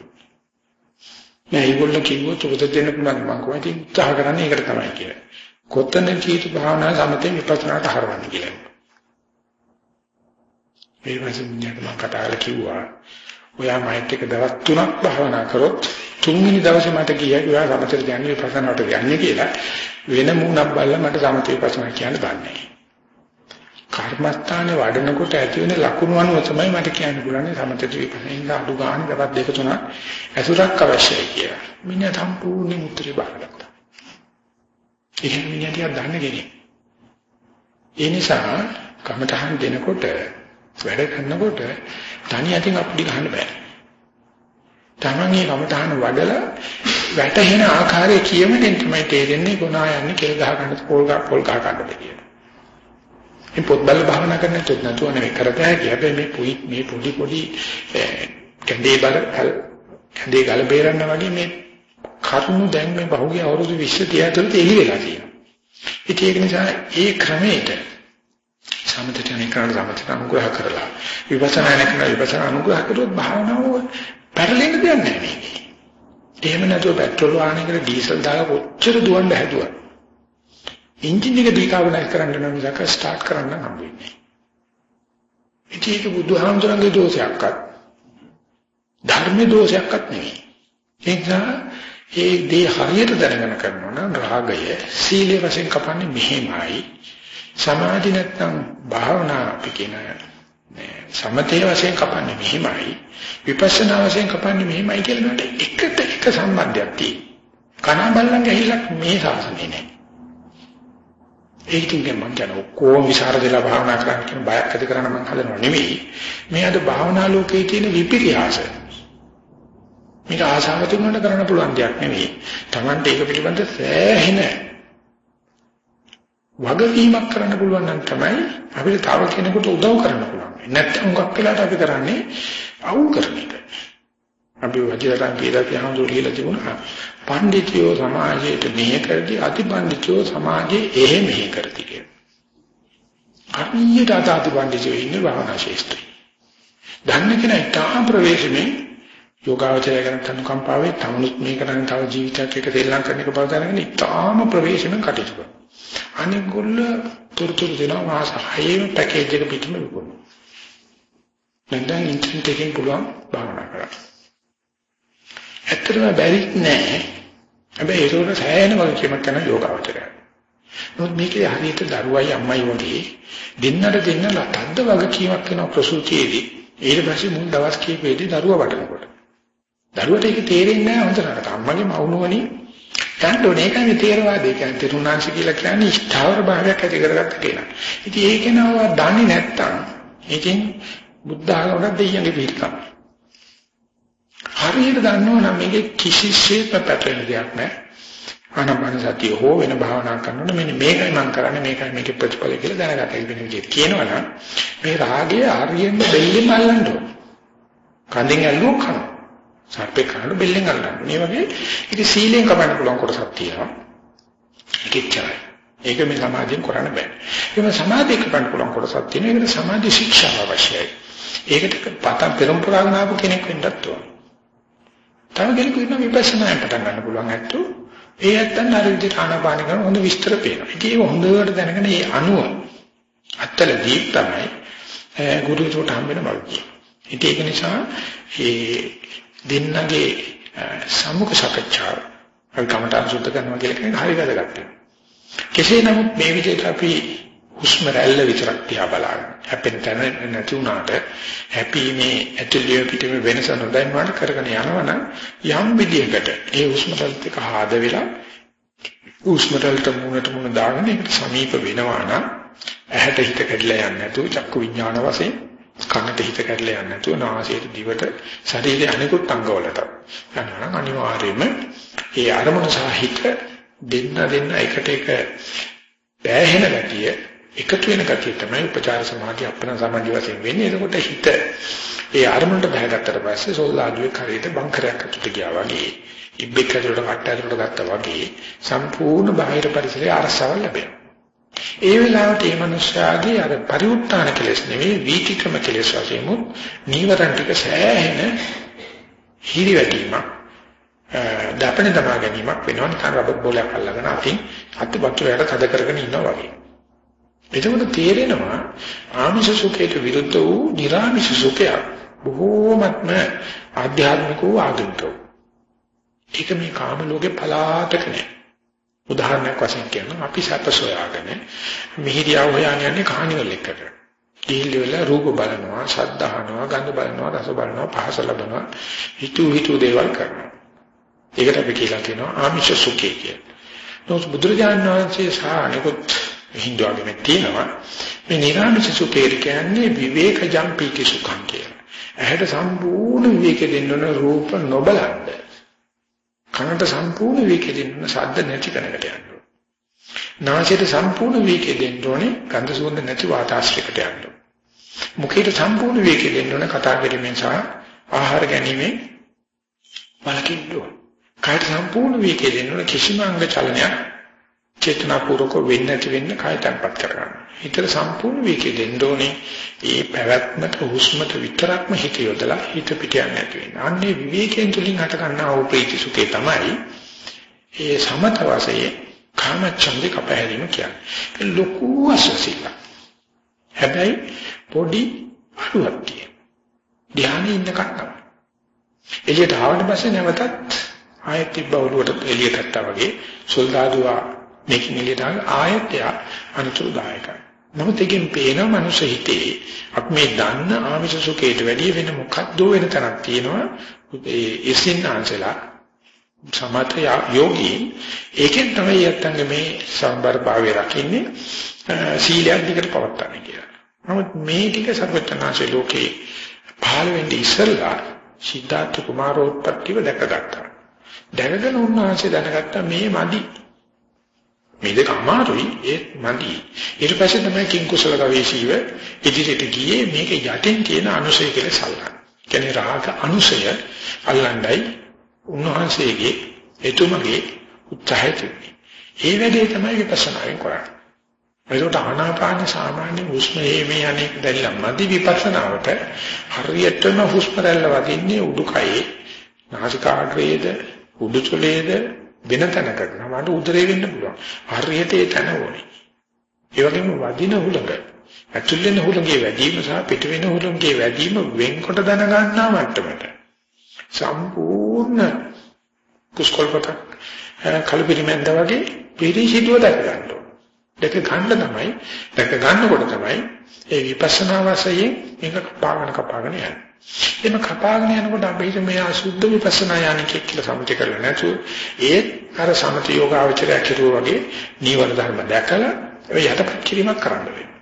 නෑ ඒගොල්ලෝ කිව්වොත් උපත දෙන්න පුළුවන් මම කොහොමද උත්සාහ කරන්නේ ඒකට තමයි කියලා. කොතන කීතු භාවනා සමතේ විපස්සනාට හරවන්න කියලා. මේ වගේ මිනිහට මම කතා කරලා කිව්වා ඔයා මයිත් එක දවස් තුනක් භාවනා කරොත් තුන්වෙනි දවසේ මට කියයි ඔයා සමතේ යන්නේ විපස්සනාට යන්නේ කියලා වෙන මුණක් බලලා මට සමතේ විපස්සනා කියන්න බෑ. කර්මස්ථානේ වඩනකොට ඇති වෙන ලකුණු අනුව තමයි මට කියන්න පුළුවන් සමතේ විපස්සනා අඩු ගන්න දවස් දෙක තුනක් ඇසුරක් අවශ්‍යයි කියලා. මිනිහා සම්පූර්ණ උත්තරේ බාරගත්තා. එහෙනම් මිනිහා ටිකක් දන්න කෙනෙක්. ඒ නිසා කමටහන් දෙනකොට වැඩ කරනකොට තනි අතින් අපිට ගහන්න බෑ. තමන්ගේ කමටහන වඩලා වැටෙන ආකාරය කියමෙන් තමයි තේරෙන්නේ ගුණා යන්නේ කෙල් ගහ ගන්න පොල් ගහ පොල් ගහ ගන්නද කියලා. මේ පොත් බල භාවනා කරන්න තුත් නැතුව නෙවෙයි කරත හැකි. හැබැයි මේ පොයි මේ පොඩි පොඩි කැඳේ බල කැඳේ ගල බේරන්න වගේ මේ කරුණු දැන් මේ බහුගේ අවුරුදු 20 30 තුළට එළි වෙලා තියෙනවා. ඉතින් ඒක නිසා ඒ ක්‍රමයට සමතට අනිකාර සමතට අනුග්‍රහ කරලා විපස්සනා නැකන විපස්සනා අනුග්‍රහ කරොත් භාවනාව පැටලෙන්න දෙයක් නැහැ මේකේ. එහෙම නැතුව පෙට්‍රල් වාහනයකට ඩීසල් දාලා කොච්චර දුවන්න හැදුවත් එන්ජින් එක ඩිකාබනයිස් කරන්න නම් මිසක ස්ටාර්ට් කරන්න හම්බ වෙන්නේ ඉතින් ඒක බුදුහාමුදුරන්ගේ දෝෂයක්වත් ධර්මයේ දෝෂයක්වත් නෙවෙයි. ඒ නිසා ඒ දේ හරියට දැනගෙන කරනවා නම් රාගය සීලේ වශයෙන් කපන්නේ මෙහෙමයි. සමාධි නැත්නම් භාවනා අපි කියන සමතේ වශයෙන් කපන්නේ මෙහෙමයි. විපස්සනා වශයෙන් කපන්නේ මෙහෙමයි කියලා නේද? එකට එක සම්බන්ධයක් තියෙනවා. කන බල්ලන් ගහිලක් මේ සාසනේ නෑ. ඒකින් මම කියන ඔක්කොම විසරදලා භාවනා කරන්න කියන බයක් ඇති කරන්න මම හදනව නෙවෙයි. මේ අද භාවනා ලෝකයේ තියෙන විපිරියාසය මේක ආශාව තුනට කරන්න පුළුවන් දෙයක් නෙවෙයි. Tamante ඒක පිළිබඳ සෑහෙන වගකීමක් කරන්න පුළුවන් නම් තමයි අපිට තව කෙනෙකුට උදව් කරන්න පුළුවන්. නැත්නම් හුඟක් වෙලාට අපි කරන්නේ අවුල් කරන එක. අපි වජිරටන් කියලා කියනවා කියලා තිබුණා. පඬිතියෝ සමාජයට මෙහෙ කරදි අතිපඬිතියෝ සමාජයේ එහෙ මෙහෙ කරති කියලා. අනියට අතාති පඬිතියෝ ඉන්නේ භාවනා ශාස්ත්‍රයේ. දන්න කෙනා තාම ප්‍රවේශමේ යෝගාවචරය ගැන කනුකම්පාවේ තමනුත් මේ කරන්නේ තව ජීවිතයක් එක දෙල්ලම් කරන එක බව දැනගෙන ඉතාම ප්‍රවේශමෙන් කටයුතු කරනවා. අනිගොල්ල තුරුතුරු දෙනවා මාස 6ෙම පැකේජ් එක පිටින්ම විකුණනවා. නැත්නම් ඉන්ටර්නෙට් එකෙන් පුළුවන් භාවනා කරන්න. ඇත්තටම බැරි නෑ. හැබැයි ඒක සෑහෙන වගකීමක් කරන යෝගාවචරය. නමුත් මේකේ හරියට දරුවයි අම්මයි වගේ දෙන්නට දෙන්න ලතද්ද වගකීමක් වෙන ප්‍රසූතියේදී ඊට පස්සේ මුල් දවස් කීපෙදී දරුවා වඩනකොට දරුවට ඒක තේරෙන්නේ නැහැ හොඳට. අම්මගේ මවුනුවනි ගන්න ඕනේ. ඒකයි මේ තේරවාදය කියන්නේ තෙරුණාංශ කියලා කියන්නේ ස්ථාවර භාවයක් ඇති කරගත්ත කෙනා. ඉතින් ඒක නව දන්නේ නැත්තම් ඒකෙන් බුද්ධ ආගමකට දෙයියන්ගේ පිළිකම්. හරියට දන්නවනම් මේකේ කිසිසේත් පැටලෙන දෙයක් නැහැ. ආනපන සතිය හෝ වෙන භාවනා කරනකොට මෙන්න මේකයි මම කරන්නේ මේකයි මේකේ ප්‍රතිඵල කියලා දැනගත යුතු වෙන විදිහට කියනවනම් මේ රාගය ආර්යෙන්න දෙල්ලෙම අල්ලන්න ඕන. කඳෙන් ඇල්ලුවොත් කනවා. සර්පේ කරන බෙල්ලෙන් අල්ලන්නේ. මේ වගේ ඒක සීලෙන් කපන්න පුළුවන් කොටසක් තියෙනවා. ඒකෙච්චරයි. ඒක මේ සමාධියෙන් කරන්න බෑ. ඒක සමාධිය කපන්න පුළුවන් කොටසක් තියෙනවා. ඒකට සමාධි ශික්ෂාව අවශ්‍යයි. ඒකට පත පෙරම්පරාගෙන ආපු කෙනෙක් වෙන්නත් ඕන. තව කෙනෙකු ඉන්න විපස්සනායෙන් පටන් ගන්න පුළුවන් ඇත්තෝ. ඒ ඇත්තන් අර විදිහට ආනාපාන කරන හොඳ විස්තර පේනවා. ඉතින් ඒක හොඳට දැනගෙන මේ අණුව අත්තල දීප් තමයි ගුරුතුමෝට හම්බ වෙන බව කියන්නේ. ඉතින් ඒක නිසා මේ දෙන්නගේ සම්මුඛ සාකච්ඡාව අපි කමටහන් සුද්ධ කරනවා කියලා කියන්නේ හරි වැදගත් කෙසේ නමුත් මේ විදිහට අපි හුස්ම රැල්ල විතරක් දිහා බලන්න හැපෙන තැන නැති වුණාට හැපීමේ ඇතුළේ පිටේ වෙනස නොදැනවට කරගෙන යනවනම් යම් විදිහකට ඒ හුස්ම රැල්ලත් එක්ක ආද වෙලා හුස්ම රැල්ලට මුණට මුණ දාගෙන ඒකට සමීප වෙනවා නම් ඇහැට හිත කැඩලා යන්නේ නැතුව චක්කු විඥාන වශයෙන් කනට හිත කැඩලා යන්නේ නැතුව නාසයට දිවට ශරීරයේ අනිකුත් අංගවලට යනවා නම් අනිවාර්යයෙන්ම ඒ අරමුණ සහිත දෙන්න දෙන්න එකට එක බෑහෙන ගතිය එකතු වෙන ගතිය තමයි උපචාර සමාධිය අපන සමාධිය වශයෙන් වෙන්නේ. එතකොට හිත ඒ අරමුණට බහගත්තට පස්සේ සෝල්ලාජුවේ කරේට බංකරයක් අතුට ගියා වගේ, ඉබ්බෙක් ඇතුළට කට ඇතුළට ගත්තා වගේ සම්පූර්ණ බාහිර පරිසරයේ අරසාවක් ලැබෙනවා. ඒ වෙලාවට මේ මනුස්සයාගේ අර පරිඋත්තාන කෙලෙස් නෙවෙයි වීතික්‍රම කෙලෙස් වශයෙන් මුත් නීවරණ ටික සෑහෙන හිරිවැටීමක් දපණ දමා ගැනීමක් වෙනවා නිකන් රබර් බෝලයක් අල්ලගෙන අතින් අත් වක්කලයට තද කරගෙන ඉන්නවා වගේ. එතකොට තේරෙනවා ආමිෂ සුඛයට විරුද්ධ වූ නිර්ආමිෂ සුඛය බොහෝමත්ම ආධ්‍යාත්මික වූ ආගමික වූ. ඒක මේ කාම ලෝකේ පලාතක නෑ. උදාහරණයක් වශයෙන් කියනවා අපි සැප සොයාගෙන මිහිරියව හොයන්නේ යන්නේ කහණිවල එකට. දීල් වල රූප බලනවා, ශබ්ද අහනවා, ගන්ධ බලනවා, රස බලනවා, පහස ලබනවා, හිතු හිතු දේවල් කරනවා. ඒකට අපි කියලා කියනවා ආමිෂ සුඛය කියලා. නමුත් බුදුරජාණන් වහන්සේ සහ අනිකුත් හින්දු ආගමේ තියෙනවා මේ නිරාමිෂ සුඛය කියන්නේ විවේකජම් පීති සුඛං කියලා. ඇහැට සම්පූර්ණ විවේක දෙන්න ඕන රූප නොබලන්න. කනට සම්පූර්ණ විවේකෙ දෙන්න ශබ්ද නැති කරකට යන්න ඕනේ. නාසයට සම්පූර්ණ විවේකෙ දෙන්න ඕනේ ගන්ධ සුවඳ නැති වාතාශ්‍රයකට යන්න ඕනේ. මුඛයට සම්පූර්ණ විවේකෙ දෙන්න ඕනේ කතා කිරීමෙන් සහ ආහාර ගැනීමෙන් බලකින්න ඕනේ. කායට සම්පූර්ණ විවේකෙ දෙන්න ඕනේ කිසිම අංග චලනයක් චේතනාපූර්වක වෙන්නේ නැති වෙන්න කාය තැම්පත් කරගන්න. හිතට සම්පූර්ණ විවේකෙ දෙන්න ඕනේ. ඒ පැවැත්මට හුස්මට විතරක්ම හිත යොදලා හිත පිට යන්නේ නැති වෙන්න. අන්නේ විවේකයෙන් තුලින් හට ගන්නා වූ ප්‍රීති සුඛේ තමයි ඒ සමත වාසයේ කාමච්ඡන්දේ කපහැරීම කියන්නේ. ලොකු අසසිල්ල. හැබැයි පොඩි පාළුවක් තියෙනවා. ධානයේ ඉන්න කට්ටම. එළියට ආවට පස්සේ නැවතත් ආයෙත් තිබ්බ ඔළුවට එළියට ගත්තා වගේ සොල්දාදුවා මේකින් එළියට ආයෙත් අනුතුරුදායකයි. නමුත් එකෙන් පේන මනුෂ්‍ය හිතේ අපි මේ දන්න ආමිෂ සුඛයට වැඩිය වෙන මොකක්ද වෙන තරක් තියෙනවා ඒ ඉසින්නාන්සලා සමත යෝගී ඒකෙන් තමයි යත්තන්ගේ මේ සම්බර භාවය රකින්නේ සීලයක් දිකට පවත්වාගෙන කියලා. නමුත් මේ ටික සර්වඥාන්සේ ලෝකේ පහළ වෙන්නේ ඉස්සල්ලා සිද්ධාර්ථ කුමාරෝත්පත්තිව දැකගත්තා. දැකගෙන උන්වහන්සේ දැනගත්තා මේ මදි. මේ දෙක අමාරුයි ඒත් මදි. ඊට පස්සේ තමයි කිං කුසල ගවේෂීව ඉදිරියට ගියේ මේක යටින් තියෙන අනුසය කියලා සල්ලන. කියන්නේ රාග අනුසය අල්ලන්නයි උන්වහන්සේගේ එතුමගේ උත්සාහය තිබුණේ. ඒ වැඩේ තමයි විපස්සනායෙන් කරන්නේ. ඒකට ආනාපාන සාමාන්‍ය හුස්ම මේ අනේක දැල්ලා මදි විපස්සනාවට හරියටම හුස්ම රැල්ල වදින්නේ උඩුකයේ නාසිකාග්‍රයේද උඩුචුලේද වෙන තැනකට නමඩ උදරේ වෙන්න පුළුවන්. හරියට ඒ තැන ඕනේ. ඒ වගේම වදින හුලඟ ඇතුල් වෙන හුලඟේ වැඩිම සහ පිට වෙන හුලඟේ වැඩිම වෙන්කොට දැනගන්නා මට්ටමට සම්පූර්ණ කුස්කොල්පත කලපිරිමැන්ද වගේ පිරිසිදුව දැක ගන්න ඕනේ. දැක ගන්න තමයි දැක ගන්නකොට තමයි ඒ විපස්සනා වශයෙන් මේක කපාගෙන කපාගෙන යන්නේ. එimhe කපාගෙන යනකොට අපි හිත මේ අසුද්ධ විපස්සනා යන්නේ කියලා සම්පූර්ණ කරලා නැතුව ඒත් අර සමත යෝගාවචරය කෙරුවා වගේ නීවර ධර්ම දැකලා ඒ යටපත් කිරීමක් කරන්න වෙනවා.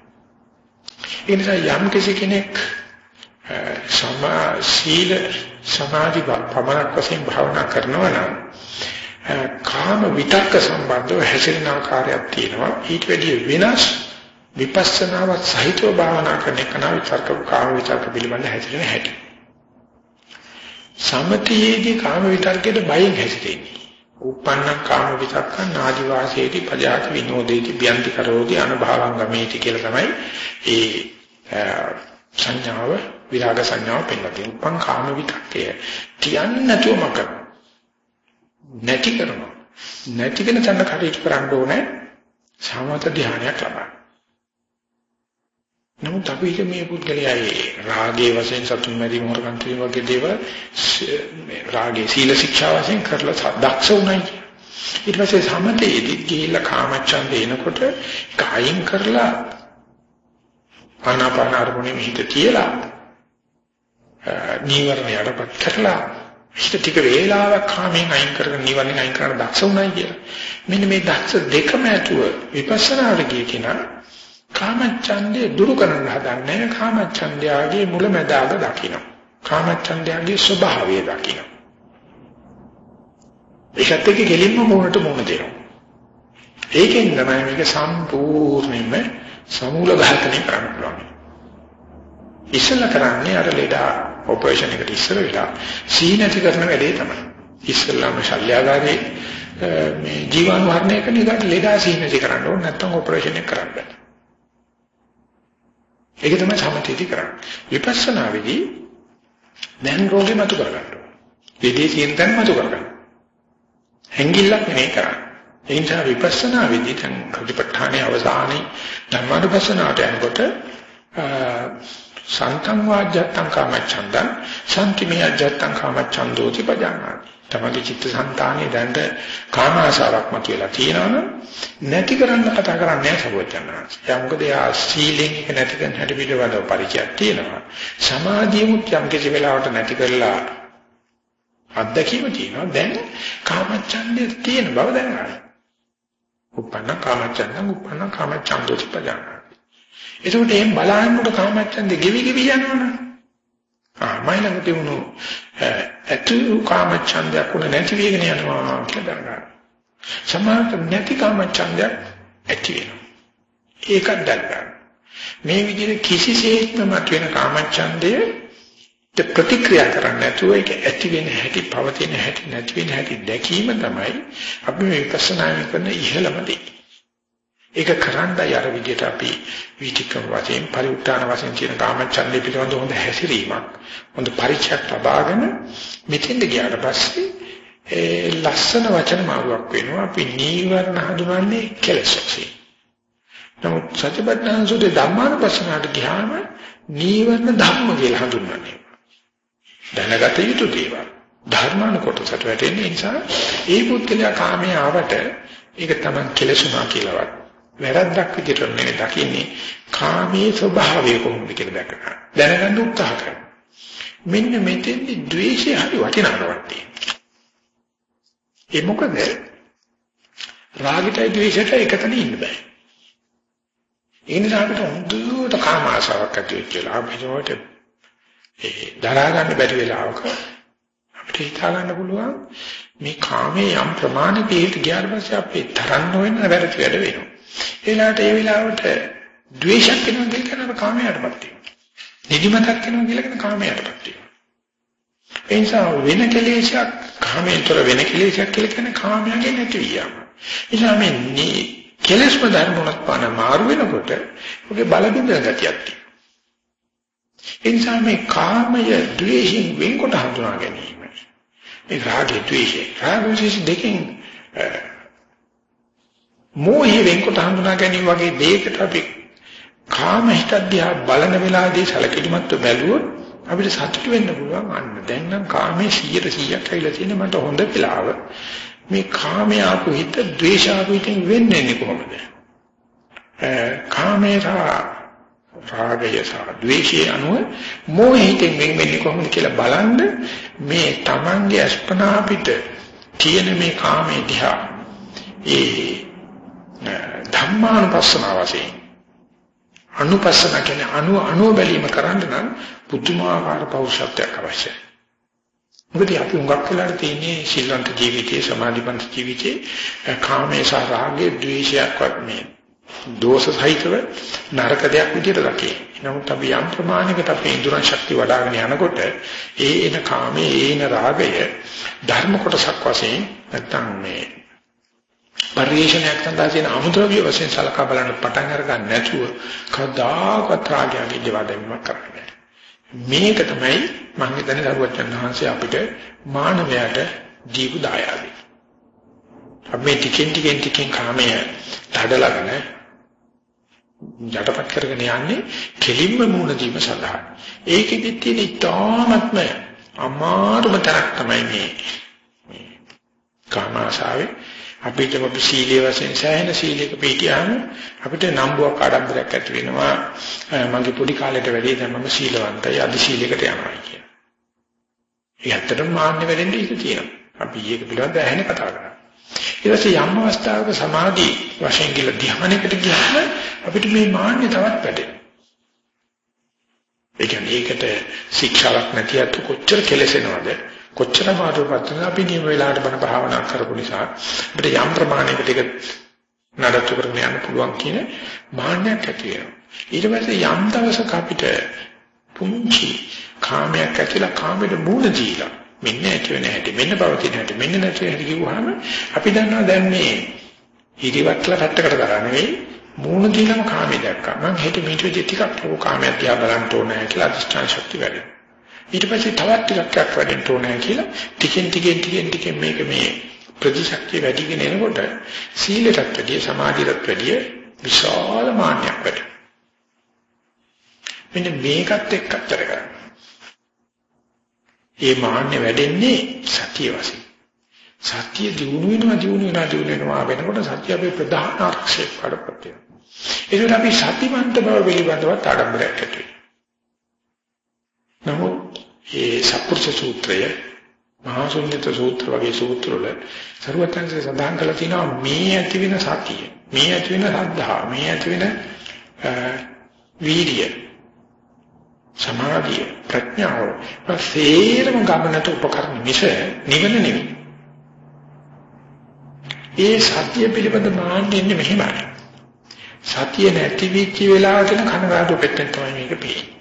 ඒ නිසා යම් කෙනෙක් සමා සීල සමාධි පමණක් වශයෙන් භාවනා කරනවා නම් කාම විතක්ක සම්බන්ධව හැසිරෙන ආකාරයක් තියෙනවා ඊට වැඩිය වෙනස් විපස්සනාවත් සහිතව භාවනා කරන එක නම් විතර්ක කාම විතර්ක පිළිබඳ හැසිරෙන හැටි සමතියේදී කාම විතර්කයට බයෙන් හැසිරෙන්නේ උප්පන්න කාම විතක්කන් ආදි වාසයේදී පජාති විනෝදේති බියන්ති කරෝති අනුභවං ගමේති කියලා තමයි ඒ සංඥාව විරාග සංඥාව පෙන්නන්නේ. උපන් කාම විතක්කය කියන්නේ නැතුව මක. නැති කරනවා. නැති වෙන තැන කටයුතු කරන්න ඕනේ සමත ධානයක් ලබන්න. නමුත් අපි මේ පුද්ගලයාගේ රාගයේ වශයෙන් සතුන් මැරීම හොරකම් කිරීම වගේ දේවල් මේ රාගයේ සීල ශික්ෂා වශයෙන් කරලා දක්ෂ උනායි. ඊට පස්සේ සමතේදී ගිහිල්ලා කාමච්ඡන්දේ එනකොට කායින් කරලා ආනාපාන අරමුණේ හිත තියලා නීවරණ යටපත් කරලා හිත ටික වේලාවක් කාමයෙන් අයින් කරගෙන නීවරණ අයින් කරන්න දක්ෂ වුණයි කියලා. මෙන්න මේ දක්ෂ දෙකම ඇතුව විපස්සනාට ගිය කෙනා කාමච්ඡන්දේ දුරු කරන්න හදන්නේ කාමච්ඡන්දයාගේ මුලැමැදාග දකින්න. කාමච්ඡන්දයාගේ ස්වභාවය දකින්න. ඒකත් එක්ක ගෙලින්ම මොනට මොන දෙනවා. ඒකෙන් තමයි මේක සම්පූර්ණයෙන්ම සමූල ඝාතනය කරන්න පුළුවන්. ඉස්සෙල්ලා කරන්නේ අර ලෙඩා ඔපරේෂන් එකට ඉස්සර වෙලා සීනති කරන වැඩේ තමයි. ඉස්සෙල්ලාම ශල්‍යගාරේ මේ ජීවාණු වර්ණය කරන එකට ලෙඩා සීනති කරන්න ඕනේ නැත්නම් ඔපරේෂන් එක කරන්න බෑ. ඒක තමයි සමථයේදී කරන්නේ. විපස්සනා වෙදී දැන් රෝගේ මතු කරගන්න ඕනේ. ලෙඩේ තියෙන තැන මතු කරගන්න. හැංගිල්ලක් නෙමෙයි කරන්නේ. ඒ නිසා විපස්සනා වෙදී දැන් ප්‍රතිපත්තානේ අවසානයේ ධර්මානුපස්සනාවට යනකොට සන්තං වාජ්ජත්තං කාමච්ඡන්දං සම්තිමිය අජ්ජත්තං කාමච්ඡන්දෝති පජානාති. තමගේ චිත්තසංතානයේ දැන්ට කාම ආශාවක් මතුවලා තියෙනවනම් නැති කරන්න කතා කරන්නේ සබෝචනාංශ. යා මොකද යා සීලෙන් එක නැති කරන හැටි පිළිබඳව පරිචයක් තියෙනවා. සමාධියමුත් යම් කිසි වෙලාවකට නැති කරලා අත්දැකීම තියෙනවා. දැන් කාමච්ඡන්දේ තියෙන බව දැනගන්න. උපන්න කාමච්ඡන්දං උපන්න කාමච්ඡන්දෝති පජානාති. එතකොට එහෙන් බලන්නකොට කාමච්ඡන්දේ ගෙවි ගෙවි යනවනේ. ආ මයිලඟ තිබුණු ඇතු කාමච්ඡන්දයක් උන නැති වෙගෙන යනවා කියලා දන්නවා. සමාත නැති කාමච්ඡන්දයක් ඇති වෙනවා. ඒකක් දන්නවා. මේ විදිහට කිසිසේත්ම මතුවෙන කාමච්ඡන්දය ප්‍රතික්‍රියා කරන්නේ නැතුව ඒක ඇති වෙන හැටි පවතින හැටි නැති වෙන හැටි දැකීම තමයි අපි මේ විපස්සනා කරන ඉහළම දේ. ඒක කරන්නයි අර විදිහට අපි විචිකම් වශයෙන් පරිඋත්තාන වශයෙන් කියන කාමච්ඡන්දේ පිළිබඳ හොඳ හැසිරීමක් හොඳ පරිචයක් ලබාගෙන මෙතෙන්ද ගියාට පස්සේ ඒ ලස්සන වචන මාරුවක් වෙනවා අපි නීවරණ හඳුනන්නේ කෙලෙස් වශයෙන්. නමුත් සතිපට්ඨාන සූත්‍රයේ ධම්මානුපස්සනාට ගියාම නීවරණ ධර්ම කියලා හඳුන්වන්නේ. දැනගත යුතු දේවල්. ධර්මාන කොටසට වැටෙන නිසා ඒ පුද්ගලයා කාමයේ ආවට ඒක තමයි කෙලසුනා කියලාවත්. වැරද්දක් විදිහට නෙවෙයි දකින්නේ කාමයේ ස්වභාවය කොහොමද කියලා දැක ගන්න. දැනගන්න උත්සාහ කරනවා. මෙන්න මෙතෙන්දි ද්වේෂය හරි වටිනාකමක් තියෙනවා. ඒ මොකද රාගිතයි ද්වේෂයටයි එකතන ඉන්න බෑ. ඒ නිසා අපිට හොඳට කාම ආසාවක් ඇති වෙච්ච ලාභයට ඒ දරා ගන්න බැරි වෙලාවක අපිට හිතා ගන්න පුළුවන් මේ කාමයේ යම් ප්‍රමාණයකට ගියාට පස්සේ අපේ තරන්න වෙන වැරදි වැඩ වෙනවා. ඒ වෙලාවට ඒ වෙලාවට ද්වේෂයක් වෙනවා කියන කාමයටපත් වෙනවා. නිදිමතක් වෙනවා කියලා කියන කාමයටපත් වෙනවා. ඒ නිසා වෙන කෙලෙසක් කාමයෙන්තර වෙන කෙලෙසක් කියලා කියන කාමයෙන් නැති වියම. ඒ නිසා මේ කෙලෙස්ම ධර්ම උනත් පාන මාරු වෙනකොට ඔගේ බල බින්දන ගතියක් තියෙනවා. ඒ නිසා මේ කාමය ද්වේෂයෙන් වෙන්කොට හඳුනා ගැනීම. මේ රාගය ද්වේෂය. රාග ද්වේෂ දෙකෙන් මෝහය වෙන්කොට හඳුනා ගැනීම වගේ දෙයකට අපි කාම හිත දිහා බලන වෙලාවේදී සැලකිලිමත්ව බැලුවොත් අපිට සතුට වෙන්න පුළුවන්. අන්න දැන් නම් කාමයේ 100ට 100ක් ඇවිල්ලා තියෙන මට හොඳ වෙලාව. මේ කාමයේ ආපු හිත ද්වේෂ ආපු හිතෙන් වෙන්නේ කොහොමද? කාමයේ රාගය සහ ද්වේෂය අනුව මොහිතෙන් වෙන්නේ කොහොමද කියලා බලන්න මේ Tamange අස්පනා අපිට තියෙන මේ කාමයේ දිහා. ඒ ධම්මානුපස්සන වශයෙන් අනුපස්සන කියන්නේ අනු අනු බැලීම කරන්න නම් පුදුමාකාර පෞරුෂත්වයක් අවශ්‍යයි. මොකද අපි උඟක් වෙලාට තියෙන්නේ ශිල්වන්ත ජීවිතයේ සමාධිපන්ත ජීවිතයේ කාමයේ සහ රාගයේ ද්වේෂයක්වත් මේ දෝෂ සහිතව නරක දෙයක් විදිහට දකේ. නමුත් අපි යම් ප්‍රමාණයකට අපේ ඉන්ද්‍රයන් ශක්තිය වඩ아가න යනකොට ඒ එන කාමයේ ඒ එන රාගය ධර්ම කොටසක් වශයෙන් නැත්තම් මේ පරිේශනයක් සඳහා තියෙන අමුද්‍රව්‍ය වශයෙන් සලකා බලන්න පටන් අරගන්න නැතුව කවදාකවත් රාගයගේ දෙවදෙන්නක් කරන්නේ මේක තමයි මම හිතන්නේ දරුවචන් වහන්සේ අපිට මානවයාට දීපු දායාදේ. අපි මේ ටිකෙන් ටිකෙන් ටිකෙන් කාමය තඩලාගෙන යටපත් කරගෙන යන්නේ කෙලින්ම මූණ දීම සඳහා. ඒකෙදි තියෙන ඉතාමත්ම අමාරුම තරක් තමයි මේ කාමාශාවේ අපිට අපි සීලයේ වශයෙන් සෑහෙන සීලයක පිටියාම අපිට නම්බුවක් ආඩම්බරයක් ඇති වෙනවා මගේ පොඩි කාලේට වැඩිය දැන් මම සීලවන්තයි අධි සීලයකට යනවා කියන. ඒ ඇත්තටම මාන්නේ වෙලෙන්න ඉඳ තියෙනවා. අපි ඒක පිළිබඳව ඇහෙන කතා කරා. ඊට පස්සේ යම් අවස්ථාවක සමාධි වශයෙන් කියලා ධ්‍යානයකට ගියාම අපිට මේ මාන්නේ තවත් වැඩෙනවා. ඒ කියන්නේ ඒකට ශික්ෂාවක් නැති අත කොච්චර කෙලසෙනවද කොච්චර මාතෘපත් අපි නියම වෙලාවට බණ භාවනා කරපු නිසා අපිට යම් ප්‍රමාණයකට ඒක නඩත්තු කරගෙන යන්න පුළුවන් කියන මාන්නයක් ඇති වෙනවා. ඊට පස්සේ යම් දවසක අපිට පුංචි කාමයක් ඇතිලා කාමෙට මූණ දීලා මෙන්න ඇති වෙන හැටි මෙන්න පවතින හැටි මෙන්න නැති වෙන හැටි කිව්වහම අපි දන්නවා දැන් මේ හිරිවට්ටල පැත්තකට කරා නෙවෙයි මූණ දීලම කාමේ දැක්කා. මම හිත මේක ටිකක් ලෝක කාමයක් දිහා බලන්න ඕනේ කියලා අධිෂ්ඨාන ශක්තිය වැඩි. ඊට පස්සේ තවත් ටිකක් වැඩෙන්න ඕනේ කියලා ටිකෙන් ටිකෙන් ටිකෙන් ටිකෙන් මේක මේ ප්‍රතිශක්තිය වැඩිගෙන එනකොට සීලයටත් වැඩිය සමාධියටත් වැඩිය විශාල මාන්නයක් වැඩි. මෙන්න මේකත් එක්ක අතර ගන්න. ඒ මාන්නේ වැඩෙන්නේ සතිය වශයෙන්. සත්‍ය දිනු වෙනවා දිනු වෙනවා දිනු වෙනවා වෙනකොට සත්‍ය අපේ ප්‍රධාන ආරක්ෂක පාඩපත් වෙනවා. ඒකට අපි සතිමන්ත බව පිළිබඳව ආඩම්බරයක් ඇති වෙනවා. නමුත් ඒ සප්පුරුෂ සූත්‍රය මහා ශුන්්‍යත සූත්‍ර වගේ සූත්‍රවල සරුවත්යන්සේ සඳහන් කරලා තියෙනවා මේ ඇති වෙන සතිය මේ ඇති වෙන ශ්‍රද්ධා මේ ඇති වෙන වීර්ය සමාධිය ප්‍රඥාව. ප්‍රසේරම ගමනට උපකරණ මිස නිවන නෙවෙයි. ඒ සතිය පිළිබඳ මාන්නේ මෙහෙමයි. සතිය නැති වෙච්ච වෙලාවට කනගාටු පෙට්ටෙන් තමයි මේක පේන්නේ.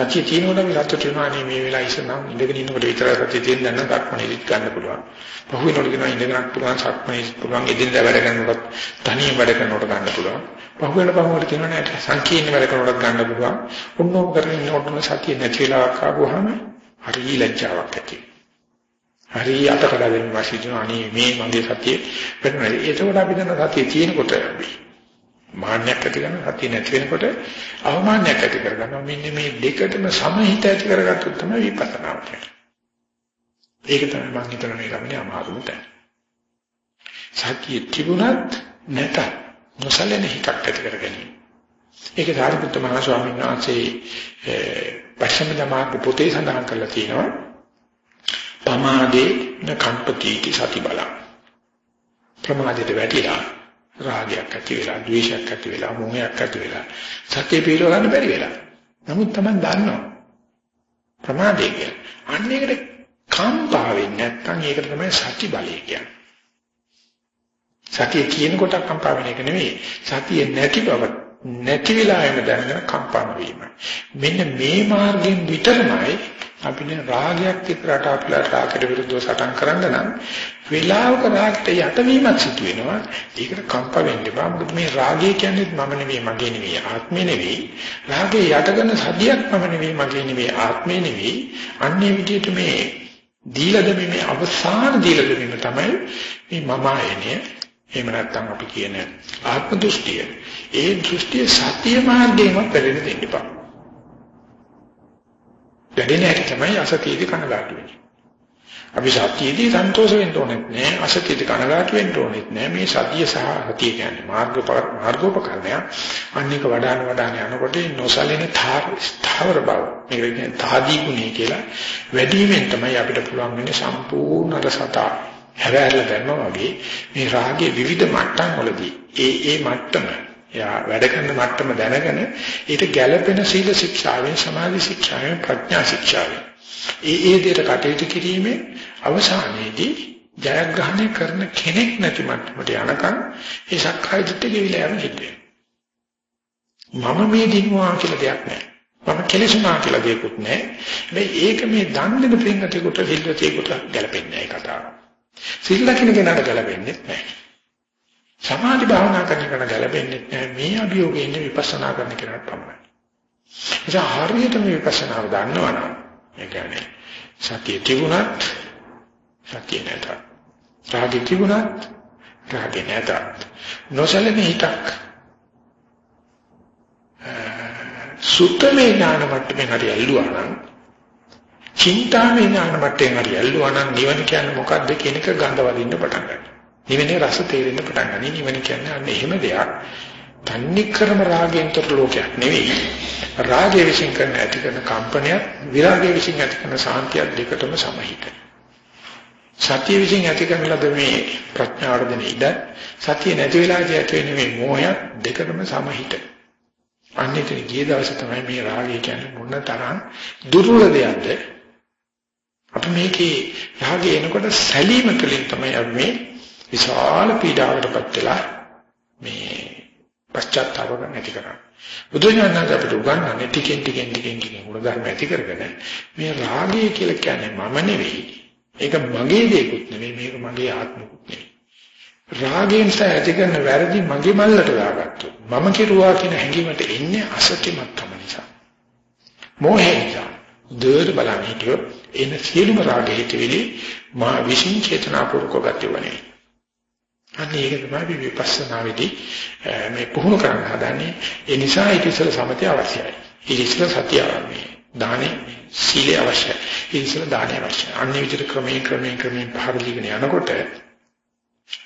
සතිය තියෙනකොට අපි සතුට වෙනවා නේ මේ වෙලාව ඉස්සනම් ඉඳගෙන ඉන්නකොට විතර සතිය තියෙන දැන් නම් සක්මණේදිත් ගන්න පුළුවන්. පහු වෙනකොට කියනවා ඉඳගෙනත් පුළුවන් සක්මණේදිත් පුළුවන් එදිනදා වැඩ කරනකොට තනියම වැඩ කරනකොට ගන්න පුළුවන්. පහු වෙන පහුවට කියනවා නෑ සංකීර්ණ වැඩ කරනකොට ගන්න පුළුවන්. ඔන්නෝම කරගෙන ඉන්නකොට සතිය නැති වෙලාවක් ආවම හරි ලැජ්ජාවක් ඇති. හරි අතකඩ වෙන වාසිය අනේ මේ මගේ සතිය වෙනවා. ඒකෝට අපි දන්න සතිය තියෙනකොට මාන්නයක් ඇති කරන සතිය නැති වෙනකොට අවමානයක් ඇති කරගන්නවා. මෙන්න මේ දෙකටම සමහිත ඇති කරගත්තොත් තමයි විපස්සනාව කියන්නේ. ඒක තමයි මම හිතන මේ ගමනේ අමාරුම තැන. සතිය තිබුණත් නැතත් නොසලෙන හිතක් ඇති කරගැනීම. ඒක සාරිපුත්ත මහ ස්වාමීන් වහන්සේ පස්සමදමාක පොතේ සඳහන් කරලා තියෙනවා. පමාදේ න කම්පතිටි සති බලං. ප්‍රමාදයට වැටිලා රාගයක් ඇති වෙලා, ද්වේෂයක් ඇති වෙලා, මොහයක් ඇති වෙලා සතිය පිළිව ගන්න බැරි වෙලා. නමුත් Taman දන්නවා. ප්‍රමාදේ කියන්නේ. අන්න ඒකට කම්පා වෙන්නේ නැත්නම් ඒකට තමයි සති බලය කියන්නේ. සතිය කියනකොට කම්පා වෙන එක නෙවෙයි. සතිය නැති බව නැති වෙලාවෙම දැනගෙන කම්පන වීම. මෙන්න මේ මාර්ගයෙන් විතරමයි අපිට රාගයක් එක්කරට අපිලා රාගයට විරුද්ධව සටන් කරන්න නම් වෙලාවක රාගයට යටවීමක් සිදු වෙනවා. ඒකට කම්ප වෙන්න එපා. මොකද මේ රාගය කියන්නේ මම නෙවෙයි, මගේ නෙවෙයි, ආත්මේ නෙවෙයි. රාගේ යටගෙන සදියක් මම නෙවෙයි, මගේ නෙවෙයි, ආත්මේ නෙවෙයි. අන්නේ විදිහට මේ දීලා දෙමේ අවසාන දීලා දෙමීම තමයි මේ මම ආයනේ එහෙම නැත්නම් අපි කියන ආත්ම දෘෂ්ටිය. ඒ දෘෂ්ටිය සත්‍ය මාර්ගයෙන්ම පෙරෙන්න දෙන්න එපා. වැඩෙන හැටි තමයි අසතියේදී කනගාටු වෙන්නේ. අපි සතියේදී සන්තෝෂ වෙන්න ඕනෙත් නෑ අසතියේදී කනගාටු වෙන්න ඕනෙත් නෑ. මේ සතිය සහ සතිය කියන්නේ මාර්ග මාර්ගෝපකරණය අන්නේක වඩාන වඩාන යනකොට නොසලෙන ස්ථාවර බව. මේක කියන්නේ තාදී ගුණය කියලා වැඩිමෙන් තමයි අපිට පුළුවන් වෙන්නේ සම්පූර්ණ රසතා හැරහැරලා දැම්මා වගේ මේ රාගයේ විවිධ මට්ටම් වලදී. ඒ ඒ මට්ටම එයා වැඩ කරන මට්ටම දැනගෙන ඊට ගැළපෙන සීල ශික්ෂාවෙන් සමාධි ශික්ෂාවෙන් ප්‍රඥා ශික්ෂාවෙන් ඒ ඒ දෙයට කටයුතු කිරීමේ අවසානයේදී ජයග්‍රහණය කරන කෙනෙක් නැති මට්ටමට යනකම් ඒ සක්කාය දිට්ඨිය ගෙවිලා යන හිත මම මේ දිනුවා කියලා දෙයක් නැහැ. මම කෙලෙසුනා කියලා දෙයක්වත් නැහැ. හැබැයි ඒක මේ දන් දෙන පින්ගතේකට හිල්ලතේකට ගැලපෙන්නේ නැහැ කතාව. සිල් ලකින කෙනාට ගැලපෙන්නේ නැහැ. සමාධි භාවනා කරන කෙනාට ගැලපෙන්නේ නැහැ. මේ අභියෝගේ ඉන්න විපස්සනා කරන කෙනාට පමණයි. ඒ හරියටම විපස්සනාව දන්නවනම් ඒ කියන්නේ සතිය තිබුණත් සතිය නැතත් රාගය තිබුණත් රාගය නැතත් නොසලෙන හිතක් සුත්තමේ ඥාන මට්ටමින් හරි ඇල්ලුවා නම් චින්තාමය ඥාන මට්ටමින් හරි ඇල්ලුවා නම් නිවන කියන්නේ මොකක්ද කියන එක ගඳ වදින්න පටන් ගන්නවා. නිවනේ රස තේරෙන්න පටන් ගන්නවා. නිවන කියන්නේ අන්න එහෙම දෙයක්. තන්නේ ක්‍රම රාගයෙන් තොර ලෝකයක් නෙවෙයි. රාගය විසින් කරන ඇති කරන කම්පනය විරාගය විසින් ඇති කරන සාන්තිය දෙකටම සමහිතයි. සතිය විසින් ඇති කරන ලද මේ ප්‍රඥාවට දෙන ඉඩ සතිය නැති වෙලාදී ඇති වෙන මේ මෝහය දෙකටම සමහිතයි. අන්නේට ගිය දවසේ තමයි මේ රාගය කියන්නේ මොන තරම් දුර්වල දෙයක්ද අපි මේකේ රාගය එනකොට සැලීම තුළින් තමයි අපි මේ විශාල පීඩාවකටපත් වෙලා මේ පශ්චාත්තාප නැති කරන්නේ. බුදුරජාණන් අපිට උගන්වන්නේ ටිකෙන් ටිකෙන් ටිකෙන් ටිකෙන් ගුණ ධර්ම ඇති කරගෙන මේ රාගය කියලා කියන්නේ මම නෙවෙයි. ඒක මගේ දෙයක්ුත් නෙවෙයි මේක මගේ ආත්මකුත් නෙවෙයි. රාගයෙන් ඇති කරන වැරදි මගේ මල්ලට දාගත්තොත් මම කෙරුවා කියන හැඟීමට එන්නේ අසත්‍යමත්කම නිසා. මොහේ නිසා. දෙර බලන්න හිටියොත් එන සියලුම රාග හේතුවෙලි මා විශ්ින් චේතනාපූර්වක ගතියවනේ. අන්න ඒක තමයි විපස්සනාවේදී මේ පුහුණු කරන්න හදන්නේ. ඒ නිසා ඊට ඉස්සෙල්ලා සමතය අවශ්‍යයි. ඊට ඉස්සෙල්ලා සතිය අවශ්‍යයි. දානේ සීලය අවශ්‍යයි. ඊට ඉස්සෙල්ලා දානේ අවශ්‍යයි. අන්නේ විදිහට ක්‍රමයෙන් ක්‍රමයෙන් ක්‍රමයෙන් පහරදීගෙන යනකොට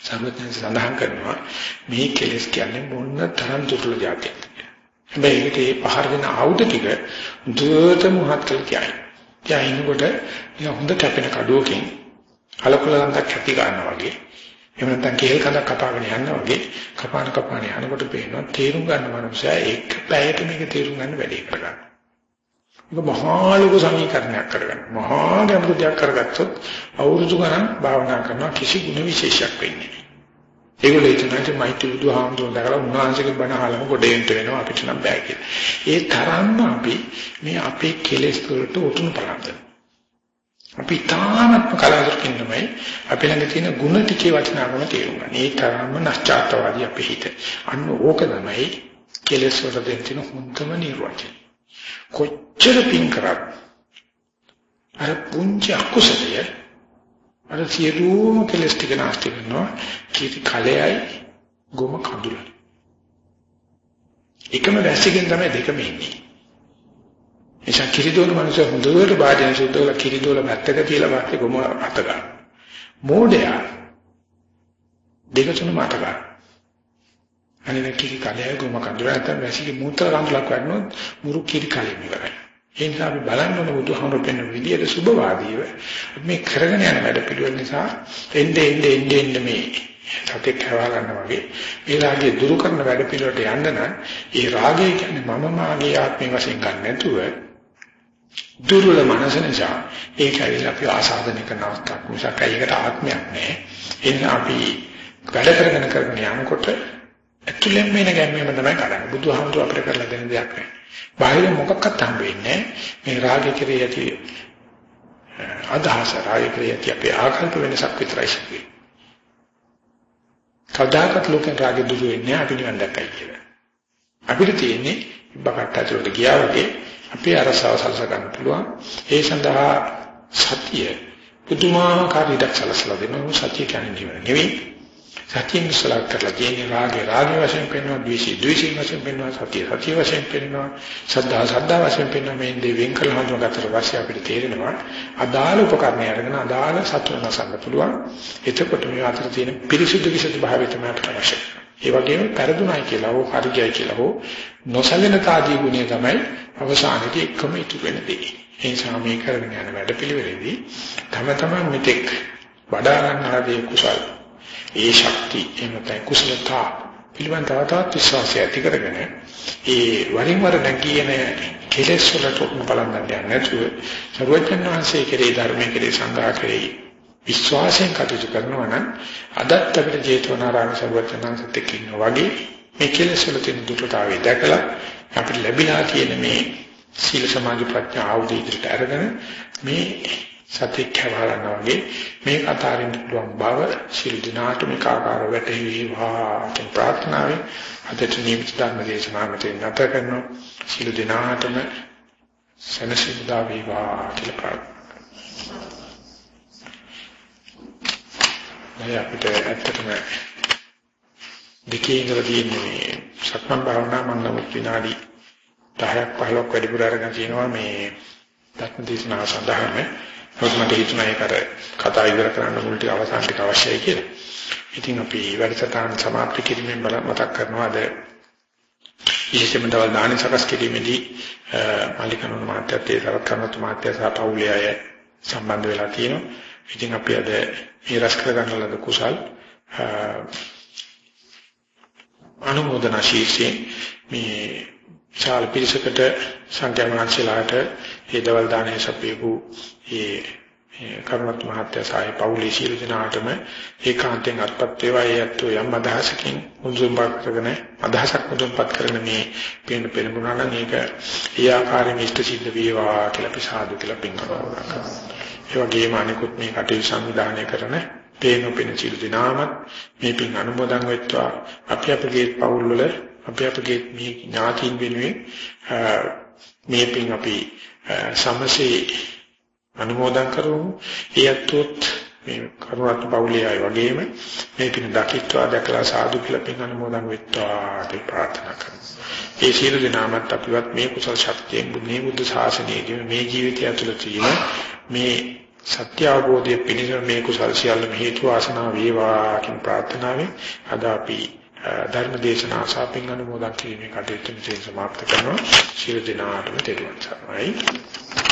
සර්වඥයන් සඳහන් කරනවා මේ කෙලෙස් කියන්නේ මොන තරම් දුර්ලභ જાතියක්ද. හැබැයි ඒකට මේ පහර දෙන ආයුධ ටික දුරට මුහත් කළ කියයි. කියනකොට හොඳ කැපෙන කඩුවකින් අලකුලන්තක් කැපි ගන්නවා වගේ එහෙම නැත්නම් කේල් කඳක් කපාගෙන යනවා වගේ කපාන කපාන යනකොට පේනවා තේරුම් ගන්න මනුස්සයා එක පැයට මේක තේරුම් ගන්න වැඩි කරගන්න. ඒක මහා ලොකු සමීකරණයක් කරගන්න. මහා ගැඹුරු දෙයක් කරගත්තොත් අවුරුදු ගණන් භාවනා කරනවා කිසි ගුණ විශේෂයක් වෙන්නේ නැහැ. ඒගොල්ලෝ හිතනවා මෛත්‍රී බුදුහාමුදුරුවෝ දැකලා උන්වහන්සේගේ බණ අහලම ගොඩේන්ට වෙනවා අපිට නම් බෑ කියලා. ඒ තරම්ම අපි මේ අපේ කෙලෙස් වලට උතුම් බලන්න. අපි තාමත්ම කලාතුරකින් තමයි අපි ළඟ තියෙන ಗುಣ ටිකේ වටිනාකම තේරුම් ගන්න. ඒ තරම්ම නැස්චාත්වාදී අපේ හිත. අන්න ඕක තමයි කෙලෙස් වල දෙන්න හොඳම නිර්වචනය. කොච්චර පින් කරත් අර පුංචි අකුසලය අර සියලුම කෙලස් ටික නැස්ති කරනවා කීටි කලෙයි ගොම කඳුලයි. එකම වැස්සකින් තමයි දෙකම ඉන්නේ. එනිසා කිරිදෝල මනුස්සය හොඳට වාදන සුද්ධවල කිරිදෝල මැත්තක තියලා වාක්‍ය ගොම අත ගන්න. මෝඩයා දෙක තුන මත ගන්න. අනේ කිරි කලයේ ගොම කඳුර නැත්නම් වැසිගේ මූත්‍රා කඳුලක් වඩනොත් මුරු කිරි කලෙම ඉවරයි. ඒ නිසා අපි බලන්න ඕන බුදුහාමුදුරු පෙන්න විදියට සුභවාදීව මේ කරගෙන යන වැඩ පිළිවෙල නිසා එnde එnde එnde එnde මේ සතෙක් හවා ගන්න වගේ මේ රාගය දුරු කරන වැඩ පිළිවෙලට යන්න නම් ඒ රාගය කියන්නේ මම මාගේ ආත්මය වශයෙන් ගන්න නැතුව දුර්වල මනස නිසා. ඒකයි අපි ආසාදනය කරන අවස්ථාවක්. මිසක් ඒකට ආත්මයක් නැහැ. එන්න අපි වැඩ කරගෙන කරගෙන යනකොට ඇතුළෙන් මේන ගැම්මම තමයි කරන්නේ. බුදුහාමුදුර අපිට කරලා දෙන දෙයක් නෑ බාහිර මොකක්වත් හම්බ වෙන්නේ මේ රාගය කෙරෙහි ඇති අදහස රාගය කෙරෙහි ඇති අපේ ආකල්ප වෙනසක් විතරයි සිදුවේ. කවදාකවත් ලෝකෙන් රාගය දුරු වෙන්නේ අපි නිවන් දැක්කයි කියලා. අපිට තියෙන්නේ බකට ඇතුළට ගියා වගේ අපේ අරසාව සලස ගන්න පුළුවන්. ඒ සඳහා සතිය පුදුමාකාර ඉඩක් සලසලා දෙනවා. සතිය කියන්නේ නිවන නෙවෙයි. සතියෙන් ඉස්සලා කරලා තියෙන රාගේ රාගේ වශයෙන් පෙන්වනවා, ද්වේෂී ද්වේෂී වශයෙන් පෙන්වනවා, සතිය සතිය වශයෙන් පෙන්වනවා, සද්ධා සද්ධා වශයෙන් පෙන්වනවා. මේ දෙවෙන් කළ හඳුනාගත්තට පස්සේ අපිට තේරෙනවා අදාළ උපකරණය අරගෙන අදාළ සතුන නසන්න පුළුවන්. එතකොට මේ අතර තියෙන පිරිසුදු විසුදු භාවය තමයි අපිට අවශ්‍ය. ඒ වගේම පෙරදුණයි කියලා හෝ හරියයි කියලා හෝ නොසැලෙන තාදී ගුණය තමයි අවසානයේදී එකම ඉතුරු වෙන දේ. ඒ නිසා මේ කරගෙන යන වැඩපිළිවෙලෙදී තම තමන් මෙතෙක් වඩා ගන්නා දේ කුසල. ඒ ශක්තිය එනතයි කුසලතා පිළිවන් තව තවත් විශ්වාසය ඇති කරගෙන ඒ වරින් වර නැගියන කෙලෙස් වලට බලන්න යන්නේ නැතුව සර්වඥාන් වහන්සේ කෙරේ ධර්මයේ කෙරේ සංඝා කෙරේ විශ්වාසයෙන් කටයුතු කරනවා නම් අදත් අපිට ජේතවනාරාම සර්වඥාන්සත් එක්ක ඉන්නවා වගේ මේ කෙලෙස් වල තියෙන දුටතාවය දැකලා අපිට ලැබිලා තියෙන මේ සීල සමාධි ප්‍රඥා ආයුධ ඉදිරියට අරගෙන මේ සත්‍ය කවහලනවා වගේ මේ අතාරින්න පුළුවන් බව සීල දිනාට මේ කාකාර වැටේවා කියන ප්‍රාර්ථනාවෙන් අදට නිමිත ධර්ම දේශනාව මෙතන නැත කරනවා. සීල දිනාටම සනසිමුදා වේවා කියලා ප්‍රාර්ථනා දැන් අපිට ඇත්තටම දෙකේ ඉඳලා තියෙන්නේ සක්මන් භාවනා මම නමුත් විනාඩි 10ක් 15ක් වැඩිපුර අරගෙන තිනවා මේ ධර්ම දේශනාව සඳහාම මොකද මට හිතුණා ඒකට කතා ඉවර කරන්න මුල් ටික අවසාන ටික අවශ්‍යයි කියලා. ඉතින් අපි වැඩසටහන සමාප්ත කිරීමෙන් බල මතක් කරනවා අද විශේෂයෙන්ම දවල් දාන සකස් කිරීමේදී මාලිකනෝන මාත්‍යත් ඒ සරත් කරනතු මාත්‍ය සහ පවුලේ අය සම්බන්ධ වෙලා තියෙනවා. ඉතින් අපි අද මේ රස කරගන්න ලද කුසල් අනුමೋದනා ශීර්ෂයෙන් මේ ශාල පිරිසකට සංඝයාමහන්සලාට ඒ දවල් දානේ සපේපු ඒ කරුණත් මහත්තයා සාය පවුලේ සියලු දෙනාටම ඒකාන්තයෙන් අත්පත් වේවා ඒ අත්ෝ යම් අදහසකින් මුදුන්පත් කරගෙන අදහසක් මුදුන්පත් කරගෙන මේ පේන පෙනුනා නම් ඒක ඒ ආකාරයෙන් ඉෂ්ට සිද්ධ වේවා කියලා අපි සාදු කියලා පින් කරනවා. ඒ වගේම අනිකුත් මේ කටයුතු සංවිධානය කරන පේන පෙන සියලු දෙනාමත් මේ පින් අනුමෝදන් වෙත්වා අපි අපගේ පවුල් වල අපි අපගේ මේ ඥාතීන් වෙනුවෙන් මේ පින් අපි සමසේ අනුමෝදන් කරමු. ඒත්ොත් මේ කරුණාත් පවුලේ අය වගේම මේ පින් දකිත්වා දැකලා සාදු කියලා පින් අනුමෝදන් වෙත්වා කියලා ප්‍රාර්ථනා කරමු. ඒ සියලු දෙනාමත් අපිවත් මේ කුසල ශක්තියෙන් මේ බුද්ධ ශාසනයේදී මේ ජීවිතය ඇතුළත තියෙන මේ සත්‍ය අවබෝධයේ පිණිස මේ කුසල් සියල්ලම හේතු වාසනා වේවා කියන ප්‍රාර්ථනාවෙන් අද අපි ධර්ම දේශනා සාපින් අනුමෝදන් කිරීමේ කටයුතු මෙතන සමාප්ත කරනවා. සියලු දෙනාටම තෙරුවන්